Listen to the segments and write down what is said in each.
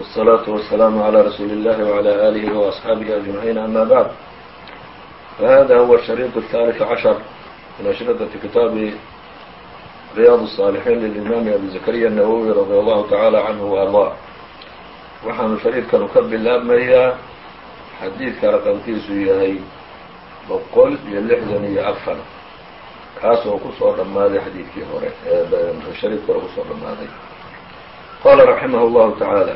والصلاaة والسلام على رsuuل الlh وعlى آله وأصحaaبه أجمعين أmا bعd فhذا هو الشhريط الثالث عشhر من أشhرطة kitaaب رyاض الصالحين للإmام أبي زكريا النووي رضي الله تعالى عنه وأرضاه waxaanu شhريطkanu ka bilaabmayaa xadiidka رqمkiisu yahay boqol iyo لحdan iyo afar kaas oo kusoo dhammaaday xadiidkii hore shariidkii hore kusoo dhammaaday qala رaحimه الله تعالى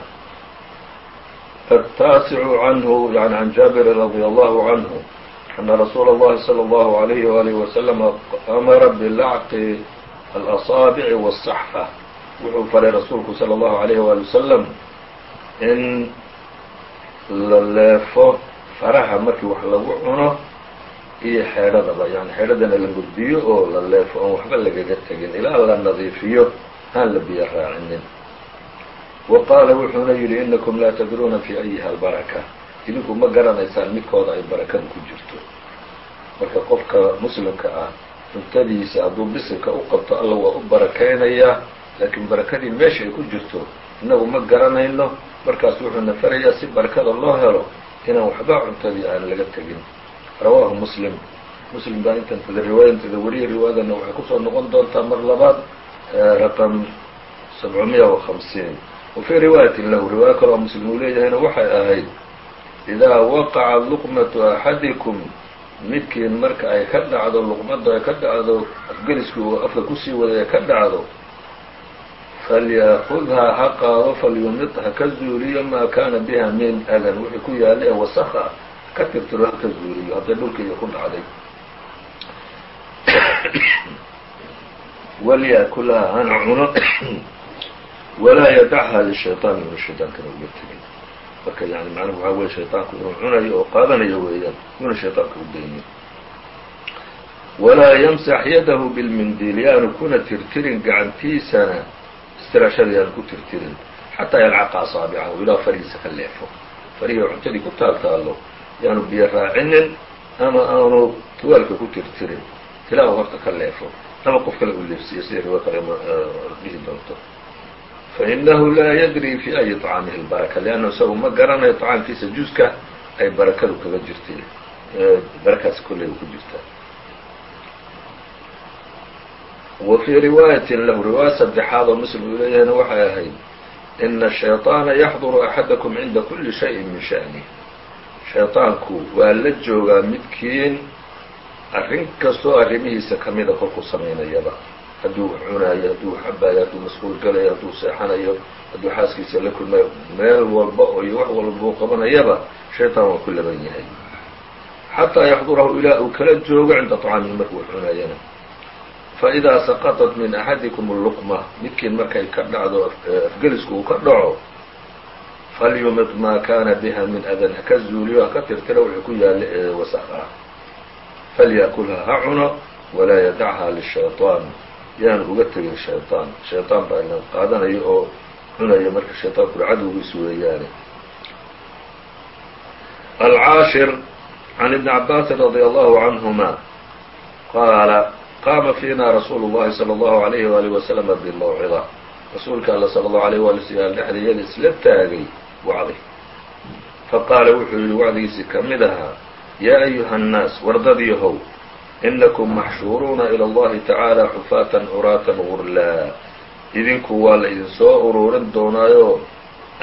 التاسع عنه يعني عن جابر رضي الله عنه أن رsuuل الlhi صلى الله عليه وآله وسلم أmra بلacqi الأصاaبع والصحفة wuxuu faray rasuulku صلى الله عليه وaلي وسلم in la leefo faraha markii wax lagu cuno iyo xeedhadaba yani xeedhadana la gurdiyo oo la leefo oon waxba lagaga tegin ilaa la nadiifiyo aan la biyo raacinin wa qaala wuxuuna yidhi inakum laa tadruuna fii ayiha albaraka. Idinku ma garanaysaan midkooda ay barakadu ku jirto. Marka qofka muslimka ah cuntadiisa hadduu bisilka u qabto alla waa u barakaynayaa laakiin barakadii meesha ay ku jirto innagu ma garanayno. Markaas wuxuuna farayaa si barakada loo helo inaan waxba cuntadii aan laga tegin. Rawaahu muslim. Muslim baa intantada riwaayanteeda weriya riwaayadana waxay ku soo noqon doontaa mar labaad raqam sabcumiya wa hamsiin wfii riwaayatin lahu riwaayo kaloo muslim uu leeyahayna waxay ahayd idaa waqaca luqmatu axadikum midkiin marka ay ka dhacdo luqmadu ay ka dhacdo afgeliskii uu afka ku sii waday ay ka dhacdo falyakudhaa ha qaado falyumid ha ka zuuliyo maa kaana biha min adan wixii ku yaalla ee wasakha ka tirtiro ha ka zuuliyo hadday dhulkiiyo ku dhacday. Walyakulaha hana cuno walaa yadachaa lishayطaan inuu shayطaankana uga tegin marka yani macnuhu waxaa weye shayطaanku inuu cunayo oo qaadanayo weeyaan yuuna shayطaanka u daynin walaa yamsax yadahu bilmindiil yaanu kuna tirtirin gacantiisana istiraashada yaanu ku tirtirin xataa yalcaqa asaabicahu ilaa farihiisa ka leefo farihii cuntadii ku taal taallo yaanu biyo raacinin ama aanu tuwaalka ku tirtirin ilaa uu horta ka leefo ama qof kale uu leefsiiyo sida riwa kale dhihi doonto fainahu laa yadri fi ayi طcaamihi اlbaraka lannu isagu ma garanayo طcaamkiisa juska ay barakadu kaga jirtay barakaasi kolleyba ku jirta wa fii riwaayatin lahu riwaaya saddexaad oo muslim uu leeyahayna waxay ahayd ina الshayطaana yaxduru axadakum cinda kuli shayin min sha'nih shayطaanku waa la joogaa midkiin arrin kastoo arrimihiisa kamida kolkuu samaynayaba hadduu cunaayo hadduu xabaayo hadduu masquul galayo hadduu seexanayo hadduu xaaskiisa la kulmayo meel walba oo iyo wax walba uu qabanayaba shayطaan waa ku laban yahay xataa yaxdurahu ilaa uu kala joogo cinda طcaamihi markuu cunaayana faidaa saqaطat min axadikum luqma midkiin markay ka dhacdo afgelisku uu ka dhaco falyumid maa kana biha min adan haka zuuliyo haka tirtira wuxuu ku yaalla ee wasaq ah falyakulha ha cuno walaa yadachaa lishayطaan yaanu uga tegin shayطaan shayطaan baa ina qaadanayo oo cunayo marka shayطaankuna cadowgiisu weeyaane alcaashir can ibni cabaasin radi allahu canهuma qaala qaama fiina rasuulu اllahi salى اllahu عalayhi waalih waslama bimawcida rasuulka alla salى اllahu alayh wali slam dhexdayada isla taagay wacdi faqaala wuxuu yihi wacdigiisii ka mid ahaa yaa ayuha الnaas wardadyahow inakum maxshuuruuna ilى اllahi tacaala xufaatan curaatan gurlaa idinku waa la idin soo ururin doonaayo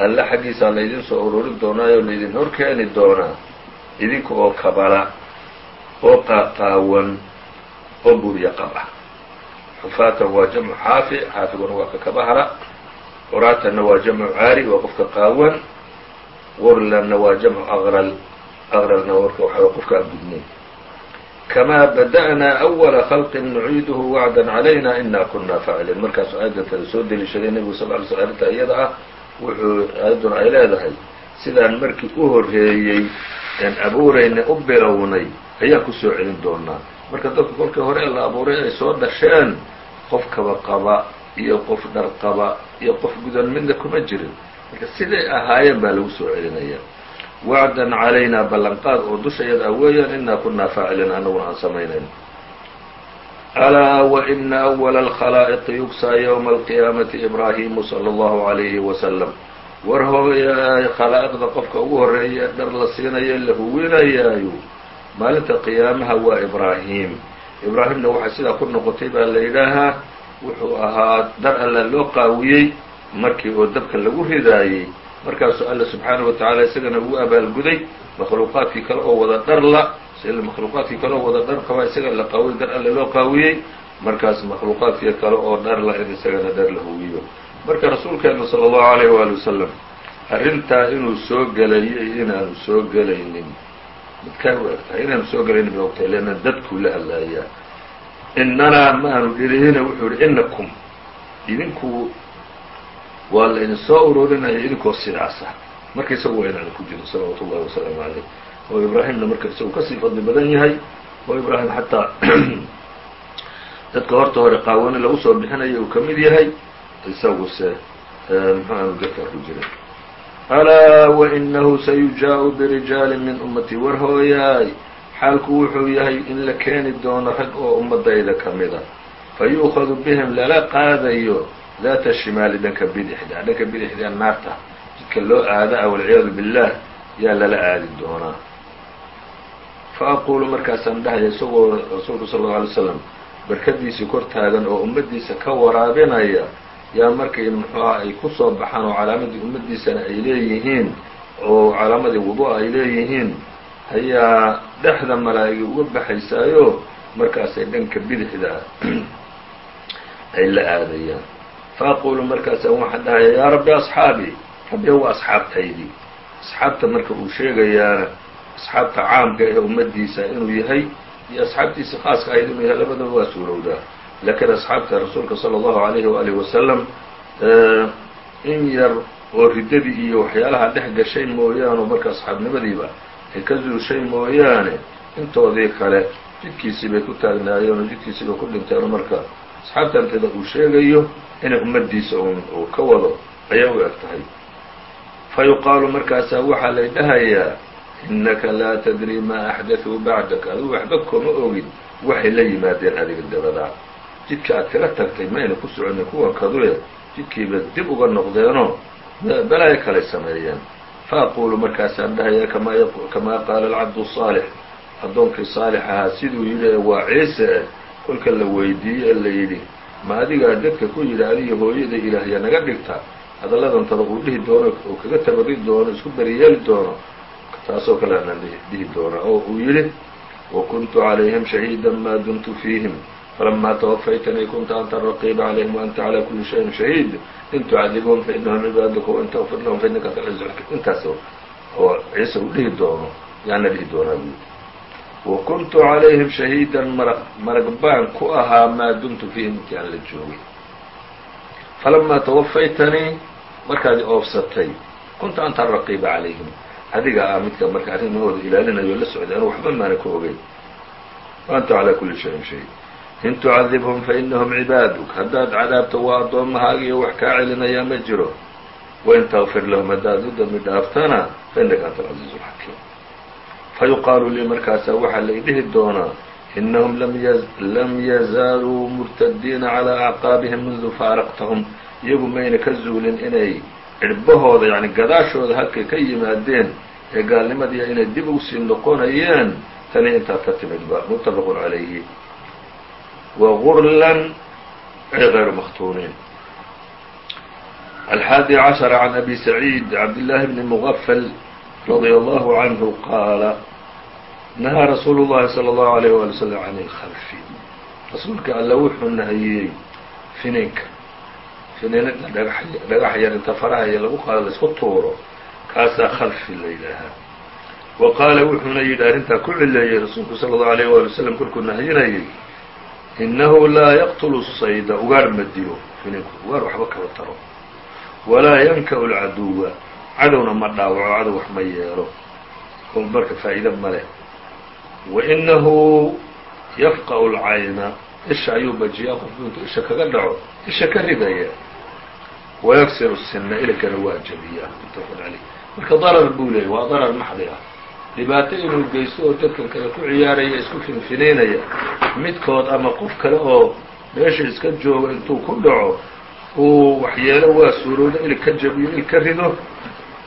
alle xaggiisaa la idin soo ururin doonaayo laydin hor keeni doonaa idinka oo kabala oo qaaqaawan oo burya qab ah xufaatan waa jamcu xaafi xaafiguna waa ka kabahara curaatanna waa jamcu caari waa qofka qaawan gurlanna waa jamcu aqral aqralna warka waxaa qofka aan gudnayn kamaa bada'naa awala khalqin nuciiduhu wacdan calayna inaa kunaa faaciliin markaasuu aayaddantada soo deliishaday nebigu sal ly sl arrinta iyada ah wuxuu aayadduna ay leedahay sidaan markii u horreeyey aan abuuraynay u bilownay ayaan ku soo celin doonaa marka dadku kolkii hore la abuuray ay soo dhasheen qof kaba qaba iyo qof dhar qaba iyo qof gudan midna kuma jirin marka siday ahaayeen baa lagu soo celinaya wacdan calaynaa ballanqaad oo dusha yadaa weeyaan inaa kunaa faacilin annaguna aan samaynayno alaa waina awala alkhalaa'iqi yugsaa yowma alqiyaamati ibraahimu sala allahu calayhi wasalam war hooya khalaa'iqda qofka ugu horreeya dhar la siinaya la huwinayaayo maalinta qiyaamaha waa ibraahim. Ibraahimna waxay sidaa ku noqotay baa la yidhaahaa wuxuu ahaa dar alla loo qaawiyey markii oo dabka lagu ridaayey markaasuu alla subxaanahu wa tacaala isagana ugu abaalguday makhluuqaadkii kale oo wada dhar la makhluuqaadkii kale oo wada dhar qabaa isaga la qaawiyey dar alle loo qaawiyey markaas makhluuqaadkii kale oo dhar la in isagana dhar la huwiyo marka rasuulkeena sala allahu alayh waali wasalam arrintaa inuu soo gelayo iyo inaanu soo gelaynin midkaan u eg tahay inaanu soo gelaynin bay ogtahay leanna dadkuu la hadlaayaa inanaa ma dhirihina wuxuu yihi inakum idinku waa la idin soo ururinaya idinkoo sidaasa. Marka isagu waa ku jirin salawaatu ullahi wasalaamu calayh oo ibraahimna marka isagu ka sii fadli badan yahay oo ibraahim xataa dadka horta hore qaawani lagu soo bixinayo uu ka mid yahay isaguse muxuu aanu dadka ku jirin alaa wainahu sayujaaءu birijaali min ummatii war hooyaay xaalku wuxuu yahay in la keeni doono rag oo ummadayda ka mida fayu'khadu bihim lala qaadayo daata shimaali dhanka bidixda dhanka bidixda naarta jidka loo aada walciyaadu biاllah yaa lala aadi doonaa fa aqulu markaasaan dhahaya isagoo rasuulku sal اllau alay slam barkadiisii kor taagan oo ummaddiisa ka waraabinaya yaa markay muxuuha ay ku soo baxaan oo calaamadii ummaddiisana ay leeyihiin oo calaamadii wudu' ay leeyihiin ayaa dhexda malaa'igi uga baxaysaayo markaasay dhanka bidixda ay la aadayaan fa aqulu markaasaan waxaan dhahaya yaa rabbi asxaabii rabbiya waa asxaabtaydii asxaabta marka uu sheegayaana asxaabta caamka ee ummaddiisa inuu yahay iyo asxaabtiisa khaaska ahayd inuu yahay labadaba waa suurowdaa laakiin asxaabta rasuulka sala allahu alayhi waalihi wasalam in yar oo riddadii iyo waxyaalaha dhex gashay mooyaane marka asxaabnimadiiba ay ka zuushay mooyaane intoodii kale jidkiisii bay ku taagnaayeen oo jidkiisii bay ku dhinteen marka asxaabtantada uu sheegayo inay ummaddiisa uu ka wado ayaa u eg tahay. Fa yuqaalu markaasaa waxaa lay dhahayaa innaka laa tadri maa axdaثuu bacdaka. Adigu waxba koma ogin waxay la yimaadeen adiga dabadaa jidka aad kaga tagtay mayna ku soconin kuwan kadue jidkiiba dib uga noqdeenoo balaayo kalay sameeyeen. Fa aquulu markaasaan dhahaya kamaa qaala alcabdu saalix. Addoonkii saalix ahaa siduu yidhi ee waa ciise. eh kolka la weydiiyey ee la yidhi ma adigaa dadka ku yidhi adiga hooyada ilaahya naga dhigta? Hadalladantada uu dhihi doono uu kaga tabari doono isku beriyeeli doono. Taasoo kale anaan dhihi doona oo uu yidhi wakuntu calayhim shahiida maa dumtu fiihim. Falamaa twafaytanii kunta anta raqiiba calayhim waanta calaa kuli shayin shahiid. In tucadibhum fainahum cibaaduka wain tغfir lahum fainaka xakiim intaas oo ciise uu dhihi doono yaana dhihi doonaa buyi wakuntu calayhim shahiidan marag baan ku ahaa maa dumtu fiihim intii aan la joogay. Falamaa twafaytanii markaad oofsatay kunta anta raqiiba calayhim adiga ah midka marka arrimahooda ilaalinayo la socday anu waxba maana ka ogeyn. Waanta calaa kuli shayin shahiid. In tucadibhum fainahum cibaaduk haddaad cadaabto waa addoommahaaga iyo wax kaa celinayaa ma jiro. Wain takfir lahum haddaad u dembi dhaaftana fainaka anta alcaziizu alxakiim fayuqaalu lii markaasa waxaa lay dhihi doonaa inahum lam yazaaluu murtadiina calaa acqaabihim mundu faaraqtahum iyagu mayna ka zuulin inay cirbahooda yani gadaashooda halkay ka yimaadeen ee gaalnimadiiya inay dib u sii noqonayaan tani intaa ka timidba ba muttafaqun calayhi wagurlan ay غayru makhtuuniin alxaadi cashara can abi saciid cabd bni mugafal radيa allahu canhu qaala nahaa rasuulu llahi salى اllahu عalيyh wali slm can اlkhalfi rasuulka alla wuxuu nahiyey fininka finiinada dhagax yar inta faraha iyo lagu qaado laisku tuuro kaasaa khalfi la yidhaahaa wa qaala wuxuuna yidhi arrintaa ku cileeyey rasuulku salى اllahu عalيyh wali wslam kolkuu nahiyinayay inahu laa yaqtulu sayda ugaar ma dilo fininku ugaar waxba kaba taro walaa yanka-u lcaduwa cadowna ma dhaawaco cadow wax ma yeelo. Oo marka faa'iide ma leh. Wa inahu yafqa'u lcayna isha ayuu bajiyaa qofku intuu isha kaga dhaco isha ka ridaya. Wayaksiru sinna ilikana waa jabiyaa muttafaqun caleyh marka darar buu leeyay waa darar maxdi ah. Dhibaato inuu geysto oo dadkan kale ku ciyaaraya isku finfinaynaya midkood ama qof kale oo meesha iska jooga intuu ku dhaco uu waxyeelo waa suuroodo ilig ka jabiyo il ka rido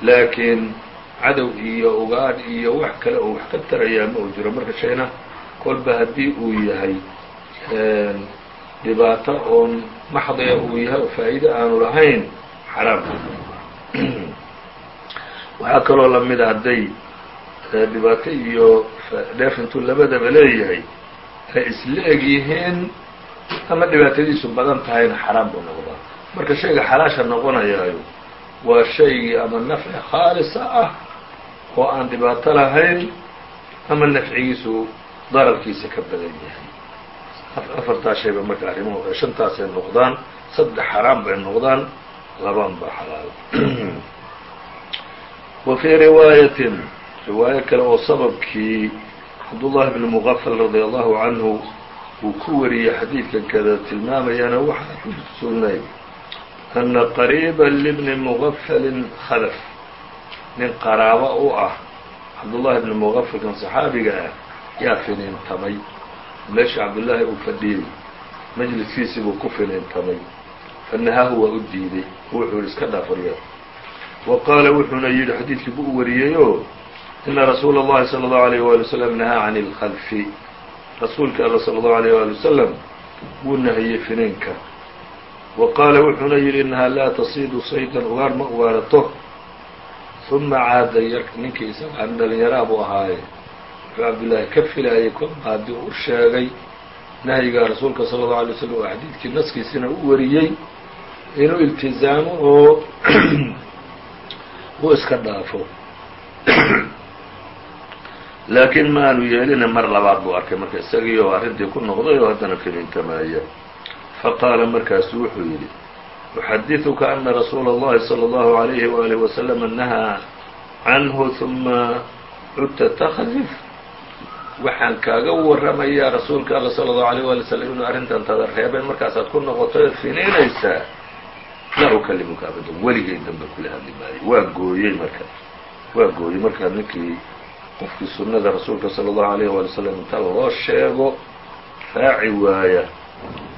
laakiin cadow iyo ugaadh iyo wax kale oo wax ka tarayaa ma uu jiro marka shayna kolba haddii uu yahay dhibaato oon maxdiya uu yahay oo faa'iide aanu lahayn xaraam. Waxaa kaloo lamida hadday dhibaato iyo dheef labadaba leeyahay ay isla eg yihiin ama dhibaatadiisu badan tahayna xaraam buu noqdaa. Marka shayga xalaasha noqonayaayo waa shaygii ama nafci khaalisa ah oo aan dhibaato lahayn ama nafcigiisu dararkiisa ka badan yahay. Afartaa shayba marka arrimuhu shantaasay noqdaan saddex xaraam bay noqdaan laban ba xalaal. Wa fii riwaayatin riwaayo kale oo sababkii cabdullahi bni muqafal radia allahu canhu uu ku wariyey xadiidkan kada tilmaamayana waxaa ku sugnayd ana qariiba libni muqafalin khadaf nin qaraabo u ah cabdullahi bni muqafalkan saxaabiga ah yaa finiintamay meesha cabdullaahi uu fadhiyey majliskiisii buu ku finiintamay fanahaahu waa u diiday wuxuu yihi iska dhaafurya wa qaala wuxuuna yidhi xadiidkii buu u wariyeyoo ina rasuula اllahi salى اllahu عalيyه wali waslm nahaa can اlkhalfi rasuulka alla salى اllahu عalيyه wali wasalam wuu nahiyey finiinka wa qaala wuxuuna yidhi inahaa laa tasiidu saydan ugaar ma ugaarato. Uma caada ninkii isaga dhalinyaraa buu ahaaye. Wuxuu cabdullaahi ka filaayay haddii u sheegay nahyiga rasuulka sala allau alay slam oo xadiidkii naskiisina u wariyey inuu iltizaamo oo uu iska dhaafo. Laakiin ma aanu yeelina mar labaad buu arkay marka isagii oo arrintii ku noqday oo haddana finiintamaaya faqaala markaasu wuxuu yidhi uxadiثuka ana rasuula اllahi salى اllahu عalayhi waalih waslm nahaa canhu ثuma cudta takdif waxaan kaaga warramayaa rasuulka alla salى اllahu alيyه wali slm inuu arrintan tada reebay markaasaad ku noqoto eed finiinaysaa laa ukalimuka abadan weligay dambe kula hadli maayo waa gooyey marka waa gooyey marka ninkii qofkii sunnada rasuulka salى اllahu alayh wali slam inta loo sheego raaci waaya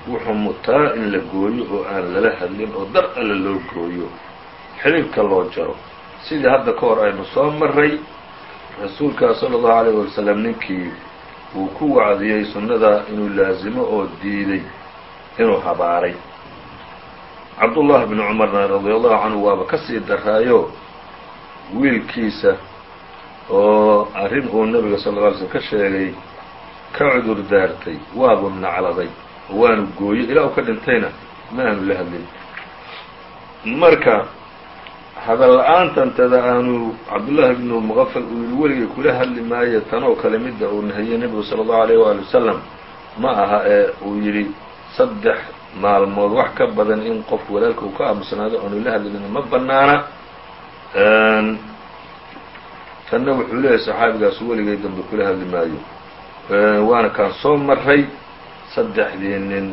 wuxuu mutaa in la gooyo oo aan lala hadlin oo dar alla loo gooyo xidhiirka loo jaro. Sidii hadda ka hor aynu soo maray rasuulkaa sala allahu alayh wali salam ninkii uu ku wacdiyey sunnada inuu laasimo oo diiday inuu habaaray. Cabdullahi bni cumarna radia allahu canhu waaba ka sii daraayo wiilkiisa oo arrin uu nabiga sal lla alay slm ka sheegay ka cudur daartay waabuu nacladay waanu gooyey ilaa uu ka dhintayna ma aanu la hadlin. Marka hadal la'aantantada aanu cabdullaahi bnu muqafal uu yidhi weligay kula hadli maayo tanoo kale midda uu nahiyey nebigu sala allahu alayh waali wasalam ma aha ee uu yidhi saddex maalmood wax ka badan in qofku walaalka uu ka aamusnaado aanu la hadlin ma banaana tanna wuxuu leeyahay saxaabigaasu weligay dambe kula hadli maayo. Waana kaan soo maray saddexdii nin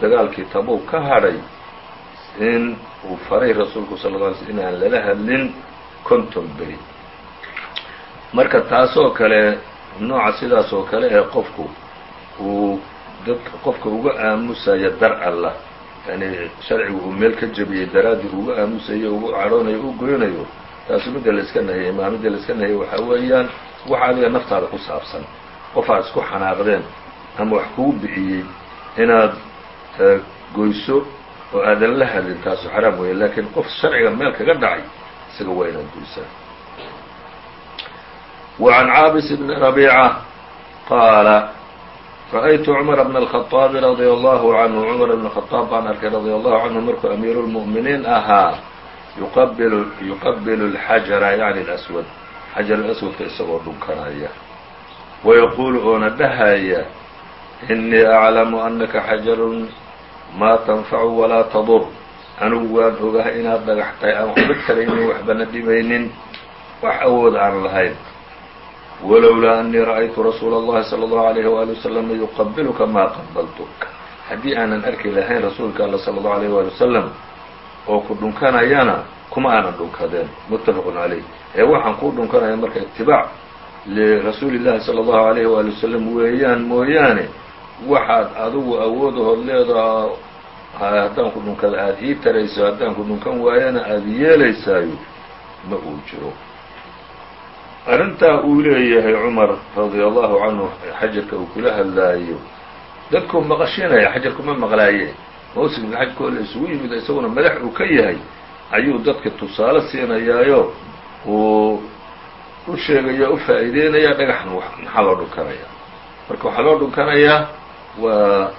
dagaalkii tabuug ka hadhay in uu faray rasuulku sal lla alay inaan lala hadlin konton beri. Marka taasoo kale nooca sidaas oo kale ee qofku uu dadka qofka uga aamusaya dar alla yani sharcigu uu meel ka jebiyey daraaddii uga aamusayo ugu cadhoonayo u goynayo taasu midda la iska maa midda la iska nahiyey weeyaan waxa adiga naftaada ku saabsan qof isku xanaaqdeen ama wax kugu bixiyey inaad goyso oo aadan la hadlin taasu xaraam weeye laakiin qof sharciga meel kaga dhacay isaga waa inaad goysaa وعn cاabس بن ربيcة qاala رأytu cمر بن الخطاaب رضي الله عnه cمر بن خطاaب baan arkay رضي الله عnه markuu أميir المؤمiنiin ahaa yuqabilu الxajara yعni الأswad xajar aswadka isagoo dhunkanaya wayaquulu oona dhahaya إنii أclamu أnaka xajarun maa tanfacu walaa tadur anigu waan ogahay inaad dhagax tahay aan waxba taraynin waxbana dhibaynin wax awood aan lahayn walowlaa أnii ra'aytu rasuula الlahi salى الlahu عalيh wali waslm yuqabiluka maa qabaltuk haddii aanan arki lahayn rasuulka alla salى الlahu عalيه wali wasalam oo ku dhunkanayana kuma aanan dhunkadeen muttafaqun calayh ee waxaan kuu dhunkanaya marka itibaac lirasuuli llahi sala allahu alayhi waali wasalam weeyaan mooyaane waxaad adigu awoodahood leedaha haddaan ku dhunkada aada ii tarayso haddaan ku dhunkan waayana aada yeelaysaayo ma uu jiro. Arrintaa uu leeyahay cumar radia allahu canhu xajarka uu kula hadlaayo dadkuu maqashinaya xajarku ma maqlaaye. Mawsimka xajkoo la isugu yimid isaguna madax uu ka yahay ayuu dadka tusaale siinayaayo uu u sheegaya u faa'iideynaya dhagaxna maxaa loo dhunkanaya? Marka waxaa loo dhunkanayaa waa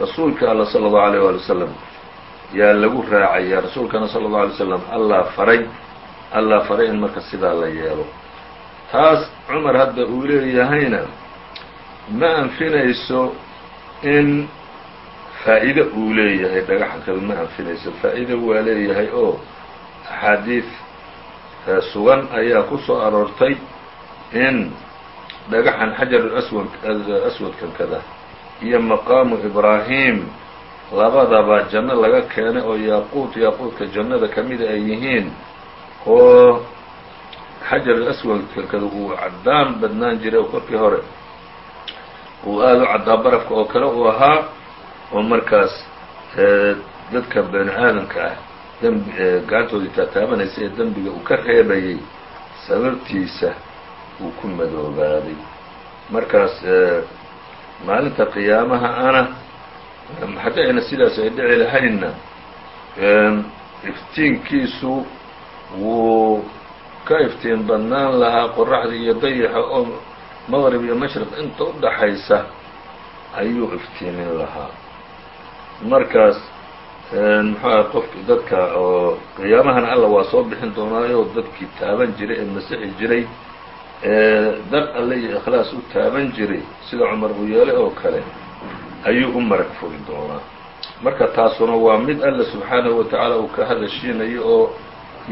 rasuulka alla sala allahu alayh waali wasalam yaa lagu raacaya rasuulkana sala allahu alay slam allaa faray allaa faray in marka sidaa la yeelo. Taas cumar hadda uu leeyahayna ma anfinayso in faa'iide uu leeyahay dhagaxan kale ma anfinayso. Faa'iide waa leeyahay oo axaadiid sugan ayaa ku soo aroortay in dhagaxan xajar aswad aswadkan kada iyo maqaamu ibraahim. Labadaba janno laga keenay oo yaaquut yaaquudka jannada ka mida ay yihiin oo xajar aswadka kada uu caddaan badnaan jiray oo korkii hore. Uu aada u caddaa barafka oo kale uu ahaa oo markaas dadka bani aadamka ah dembi gacantoodii taataabanaysa ee dembiga uu ka reebayay sababtiisa uu ku madoobaaday. Markaas maalinta qiyaamaha ana haddii ayna sidaas ay dhici lahaynna iftiinkiisu wuu ka iftiin badnaan lahaa qoraxda iyo dayaxa oo maqrib iyo mashriq inta u dhaxaysa ayuu iftiimin lahaa. Markaas muxuuaha qofki dadka oo qiyaamahana alla waa soo bixin doonaayo dadkii taaban jiray ee masixi jiray dar alle iyo ikhlaas u taaban jiray sida cumar uu yeelay oo kale ayuu u marag furi doonaa. Marka taasuna waa mid alla subxaanahu watacaala uu ka hadashiinayo oo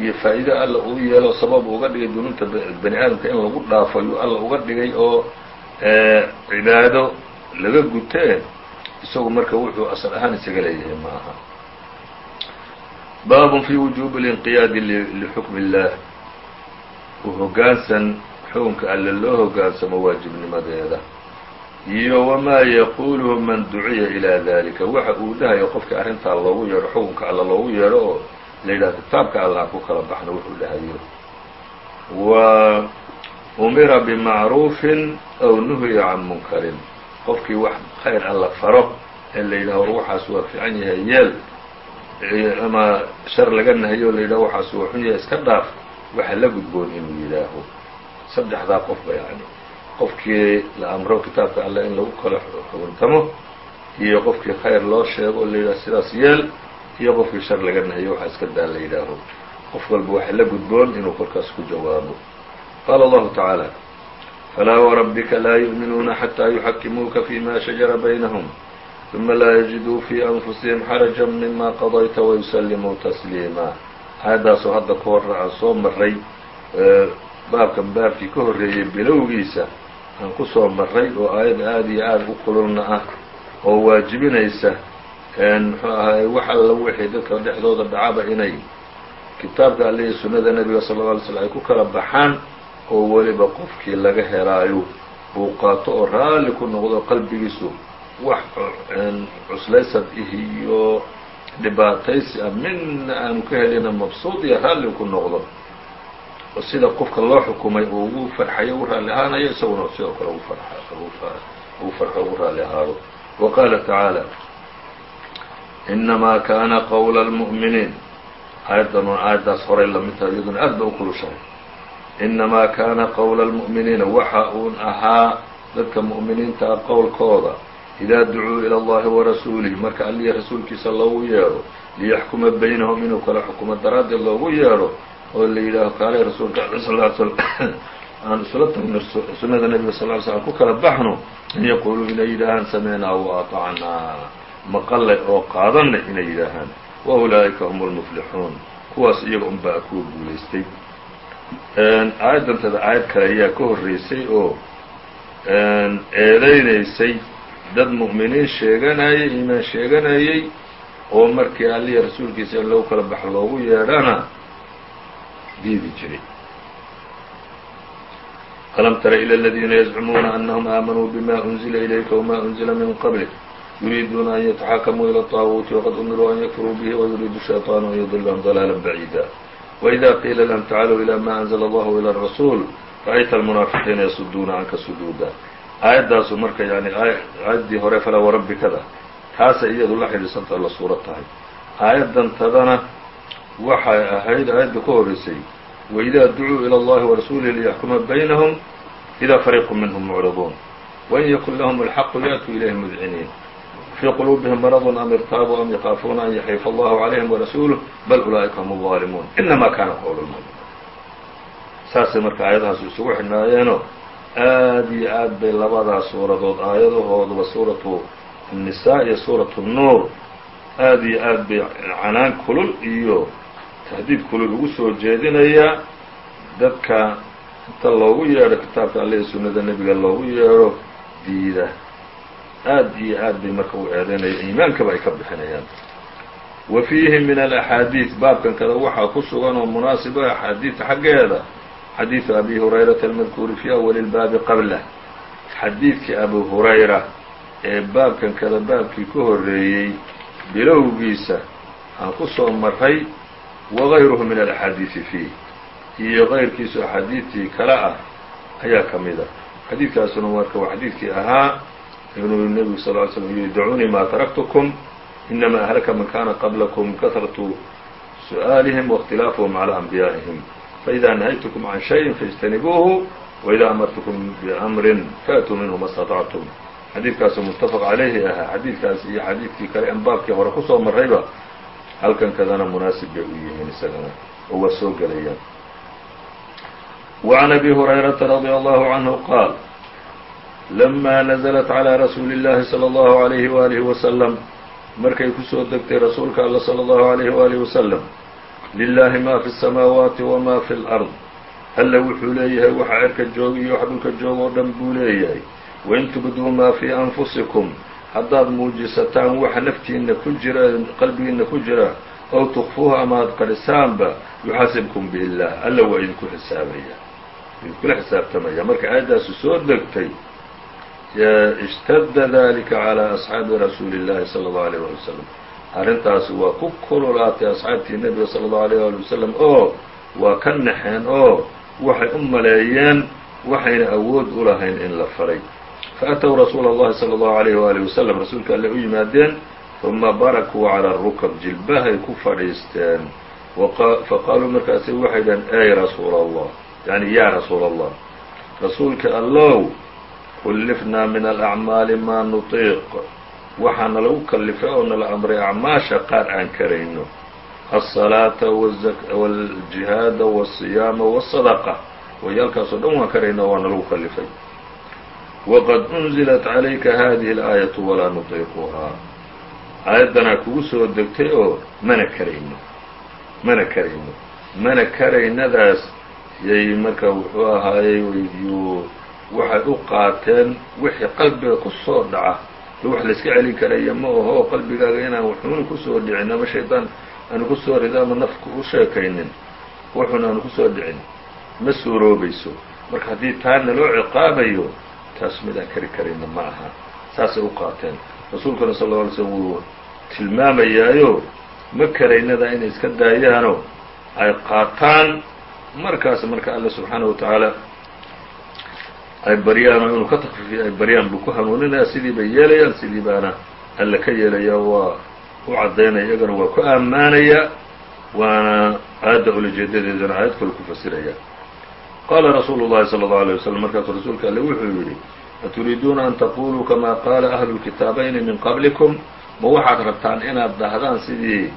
iyo faa'iide alla uu yeelo sabab uga dhigay dunuubta bani aadamka in lagu dhaafo ayuu alla uga dhigay oo cibaado laga gutee isagu marka wuxuu asal ahaan isaga leeyahay ma aha baab fi wujubi اlinqiyaadi lixukmi اllah u hoggaansan xukunka alle loo hoggaansamo waajibnimadeeda. Iyo wamaa yaquuluhu man duciya ilaa dalika waxa uu dhahayo qofkii arrintaa loogu yeedho xukunka alla loogu yeedho oo la yidhaha kitaabka alla ha ku kala baxno wuxuu dhahayo wa umira bimacruufin aw nuhiya can munkarin. Qofkii wax khayr alla faro ee la yidhaho waxaas waa fiican yahay yeel ama shar laga nahayo la yidhaho waxaas waa xun yahay iska dhaaf waxa la gudboon inuu yidhaaho saddexdaa qofba yani qofkii la amro kitaabka alle in lagu kala xuguntamo iyo qofkii khayr loo sheego oo la yidhaho sidaas yeel iyo qofkii shar laga nahayo waxaa iska daa la yidhaaho. Qof walba waxa la gudboon inuu kolkaas ku jawaabo. Qaala allahu tacaala falaa wrabbika laa yu'minuuna xataa yuxakimuuka fima shajara baynahum ثuma laa yajiduu fii anfusihim xaraja mima qadayta wayusallimuu tasliima aayaddaasoo hadda ka hor soo maray baabkan baabkii ka horreeyey bilowgiisa aan ku soo maray oo aayad aada iyo aada u kululna ah oo waajibinaysa muxuu ahaay wax alla wixii dadka dhexdooda dhacaba inay kitaabka alle iyo sunnada nebiga sal lla alay slam ay ku kala baxaan oo weliba qofkii laga helaayo uu qaato oo raalli ku noqdo qalbigiisu wax cuslaysad iyo dhibaataysi ah midna aanu ka helina mabsuud iyo raalli ku noqdo oo sida qofka loo xukumay uu ugu farxayo ugu raalli ahaanayo isaguna sidoo kale ugu farxo ugu raalli ahaado. Wa qaala tacaala inamaa kaana qowla almu'miniin. Aayaddan aayaddaas horay la mid tahay iyaduna aad ba u inamaa kaana qowla almu'miniina waxa uun ahaa dadka mu'miniintaa qowlkooda idaa ducuu ila allahi warasuulihi marka alliya rasuulkiisa loogu yeedho liyaxkuma baynahum inuu kala xukumo daraaddeed loogu yeedho oo la yidhaaho kaalay rasuulka ale sal ly slm aan isula tagno sunnada nebiga sal ly slm ku kala baxno an yaquuluu inay yidhaahaan samicnaa wa aطacnaa maqallay oo qaadanay inay yidhaahaan. Wa ulaa'ika hum lmuflixuun kuwaas iyaga un baa kuwa guulaystay. Aayaddantada aayad kale ayaa ka horreysay oo eedeynaysay dad mu'miniin sheeganayay iimaan sheeganayay oo markii alliya rasuulkiisa in lagu kala baxo loogu yeedhana diidi jiray alam tara ilى اladiina yazcumuuna anahum aamanuu bima unzila ilayka wma unzila min qablik yuriiduuna an yataxakamuu ilى الطaaguuti waqad umiruu an yakfuruu bihi wayuriidu الshayطaanu an yudilahum ضalaaلا baciida وإida qiila lahum tacaaluu ilى ma أnزla اllah ilى الrasuul ra'ayta almunaafiqiina yasuduuna canka suduuda aayaddaasu marka yani aayaddii hore falaa warabbikada taasay iyadu la xidhiidsantao la suuro tahay aayaddan tadana waxay ahayd aayadda ka horreysay waidaa ducuu ilى اllahi warasuulihi liyaxkuma baynahum idaa fariiqu minhum mucriduun wain yakun lahum alxaqu ya'tuu ilayhi mudciniin fii quluubihim maradun am irtaabuu am yakaafuuna an yaxiifa allahu calayhim warasuuluh bal ulaa'ika hum الظaalimuun inamaa kaana qowl lmu'min saasay marka aayadahaasu isugu xidhnaayeenoo aad iyo aad bay labadaas suuradood aayadahooduba suuratu الnisaa iyo suuratu الnuur aad iyo aad bay canaan kulul iyo tahdiid kulul ugu soo jeedinayaa dadka inta loogu yeedho kitaabka alle iyo sunnada nebiga loogu yeedho diida. Aad iyo aad bay marka u eedaynaya iimaankaba ay ka bixinayaan. Wa fiihi min alaxaadiid baabkan kada waxaa ku sugan oo munaasiba axaadiidta xaggeeda. Xadiidu abi hurayrata almadkuuri fii awali lbaabi qablah xadiidkii abu hurayra ee baabkan kada baabkii ka horreeyey bilowgiisa aan ku soo maray wagayruhu min alaxaadiidi fiih iyo kayrkiisu axaadiidtii kale ah ayaa ka mid a xadiidkaasuna marka waa xadiidkii ahaa inuu nebigu sal ly slm yihi dacuunii maa taraktukum inama ahlaka man kana qablakum kahratu su'aalihim waاkhtilaafuhum calى anbiyaa'ihim faإida nahaytukum can shayin faاjtanibuuhu waإida amartukum biamrin faatuu minhu ma اstaطactum xadiidkaasu muttafaq calayhi ahaa xadiidkaas iyo xadiidkii kale en baabkii hore kusoo marrayba halkan kadana munaasib bay u yihiin isagana oo waa soo gelayaan وعn أbي هريرةa رضي الله عنه qاaل لما نزلت عlى رsuuل اللahi صلى الله عليه وآله وسلم markay kusoo degtay rasuulka all صلى الله عليه وآله وسلم للahi ma في السماawaaتi وma في الأرض alle wuxuu leeyahay waxa cerka jooga iyo wax dhulka jooga oo dhan buu leeyahay wain tubduu maa fii anfusikum haddaad muujisataan waxa naftiinna ku jira qalbigiinna ku jira ow tukfuuha ama aad qarisaanba yuxaasibkum biillaah alla waa idinku xisaabaya. Idinkula xisaabtamaya. Marka aayaddaasu soo degtay ishtadda dalika calaa asxaabi rasuuli illahi sala allahu alayh ali wasalam arrintaasi waa ku kululaatay asxaabtii nebiga sala allahu alayh ali wasalam oo waa ka naxeen oo waxay u maleeyeen waxayna awood u lahayn in la faray faأtow rasuula اllahi salى اllahu عalayh waalih wasalam rasuulka alle u yimaadeen uma barakuu calى الrukab jilbahay ku fadhiisteen faqaaluu markaasi waxay dhaheen ey rasuula allah yani ya rasuula allah rasuulka allow kullifnaa min alacmaali maa nutiiq waxaa nalagu kallifay oo nala amray acmaasha qaar aan karayno alsalaata wاljihaada wالsiyaama wالsadaqa wayaalkaasoo dhan waan karayna waa nalagu kallifay waqad unzilat calayka hadihi اlaayaةu walaa nutiiquhaa aayaddanaa kugu soo degtay oo mana karayno mana karayno mana karaynadaas yay marka wuxuu ahaayey waxay u qaateen wixii qalbiga ku soo dhaca wax layska celin karaya ma aho qalbigaaga inaan wuxuuna ku soo dhicin ama shaydaan aanu ku soo rido ama nafku u sheekaynin wuxuuna aanu ku soo dhicin ma suuroobayso marka haddii taa naloo ciqaabayo taas midaan kari karayna ma aha. Saasay u qaateen. Rasuulkuna sal lla alay slm wuu tilmaamayaayo ma karaynada inay iska daayaano ay qaataan markaas marka alle subxaanahu wa tacaala ay baryaan oo inuu ka takfiifiyo ay baryaan buu ku hanuuninaya sidii bay yeelayaan sidii baana alle ka yeelaya waa u caddaynaya iyagana waa ku ammaanaya waana aayadda ulajeedadeedana aayad kale ku fasiraya qaala rasuul llahi sala allau alay wasalam markaasu rasuulka alle wuxuu yidhi aturiiduuna an taquluu kamaa qaala ahlu kitaabayni min qablikum ma waxaad rabtaan inaad dhahdaan sidii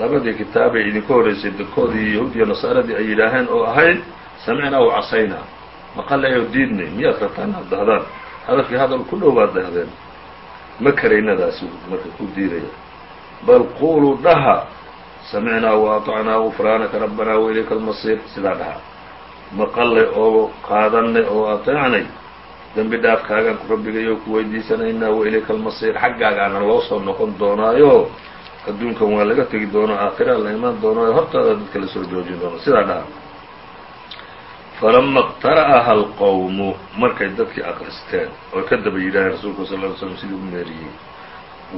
labadii kitaabee idinka horreysay dalkoodii yahuud iyo nasaaradii ay yidhaaheen oo ahayd samicnaa wa casaynaa maqalayo diidnay miyaad rabtaan inaad dhahdaan hadalkii hadal ku dhow baad dhahdeen ma karaynadaasi marka ku diidaya bal quuluu dhaha samicnaa wa aطacnaa gufraanaka rabbanaa waileyka almasiir sidaa dhahaa maqallay oo qaadanay oo ateecnay dembi dhaafkaagaan rabbigayo ku weydiisanaynaa wa ilayka almasiir. Xaggaagaana loo soo noqon doonaayo. Adduunkan waa laga tegi doonaa aakhiraa la imaan doonaayo. Hortaada dadka la soo joojin doono. Sidaa dhaha falama اqtara'aha alqowmu markay dadkii aqristeen oo ka daba yidhaaheen rasuulku sal ly slm sidii u meeriyey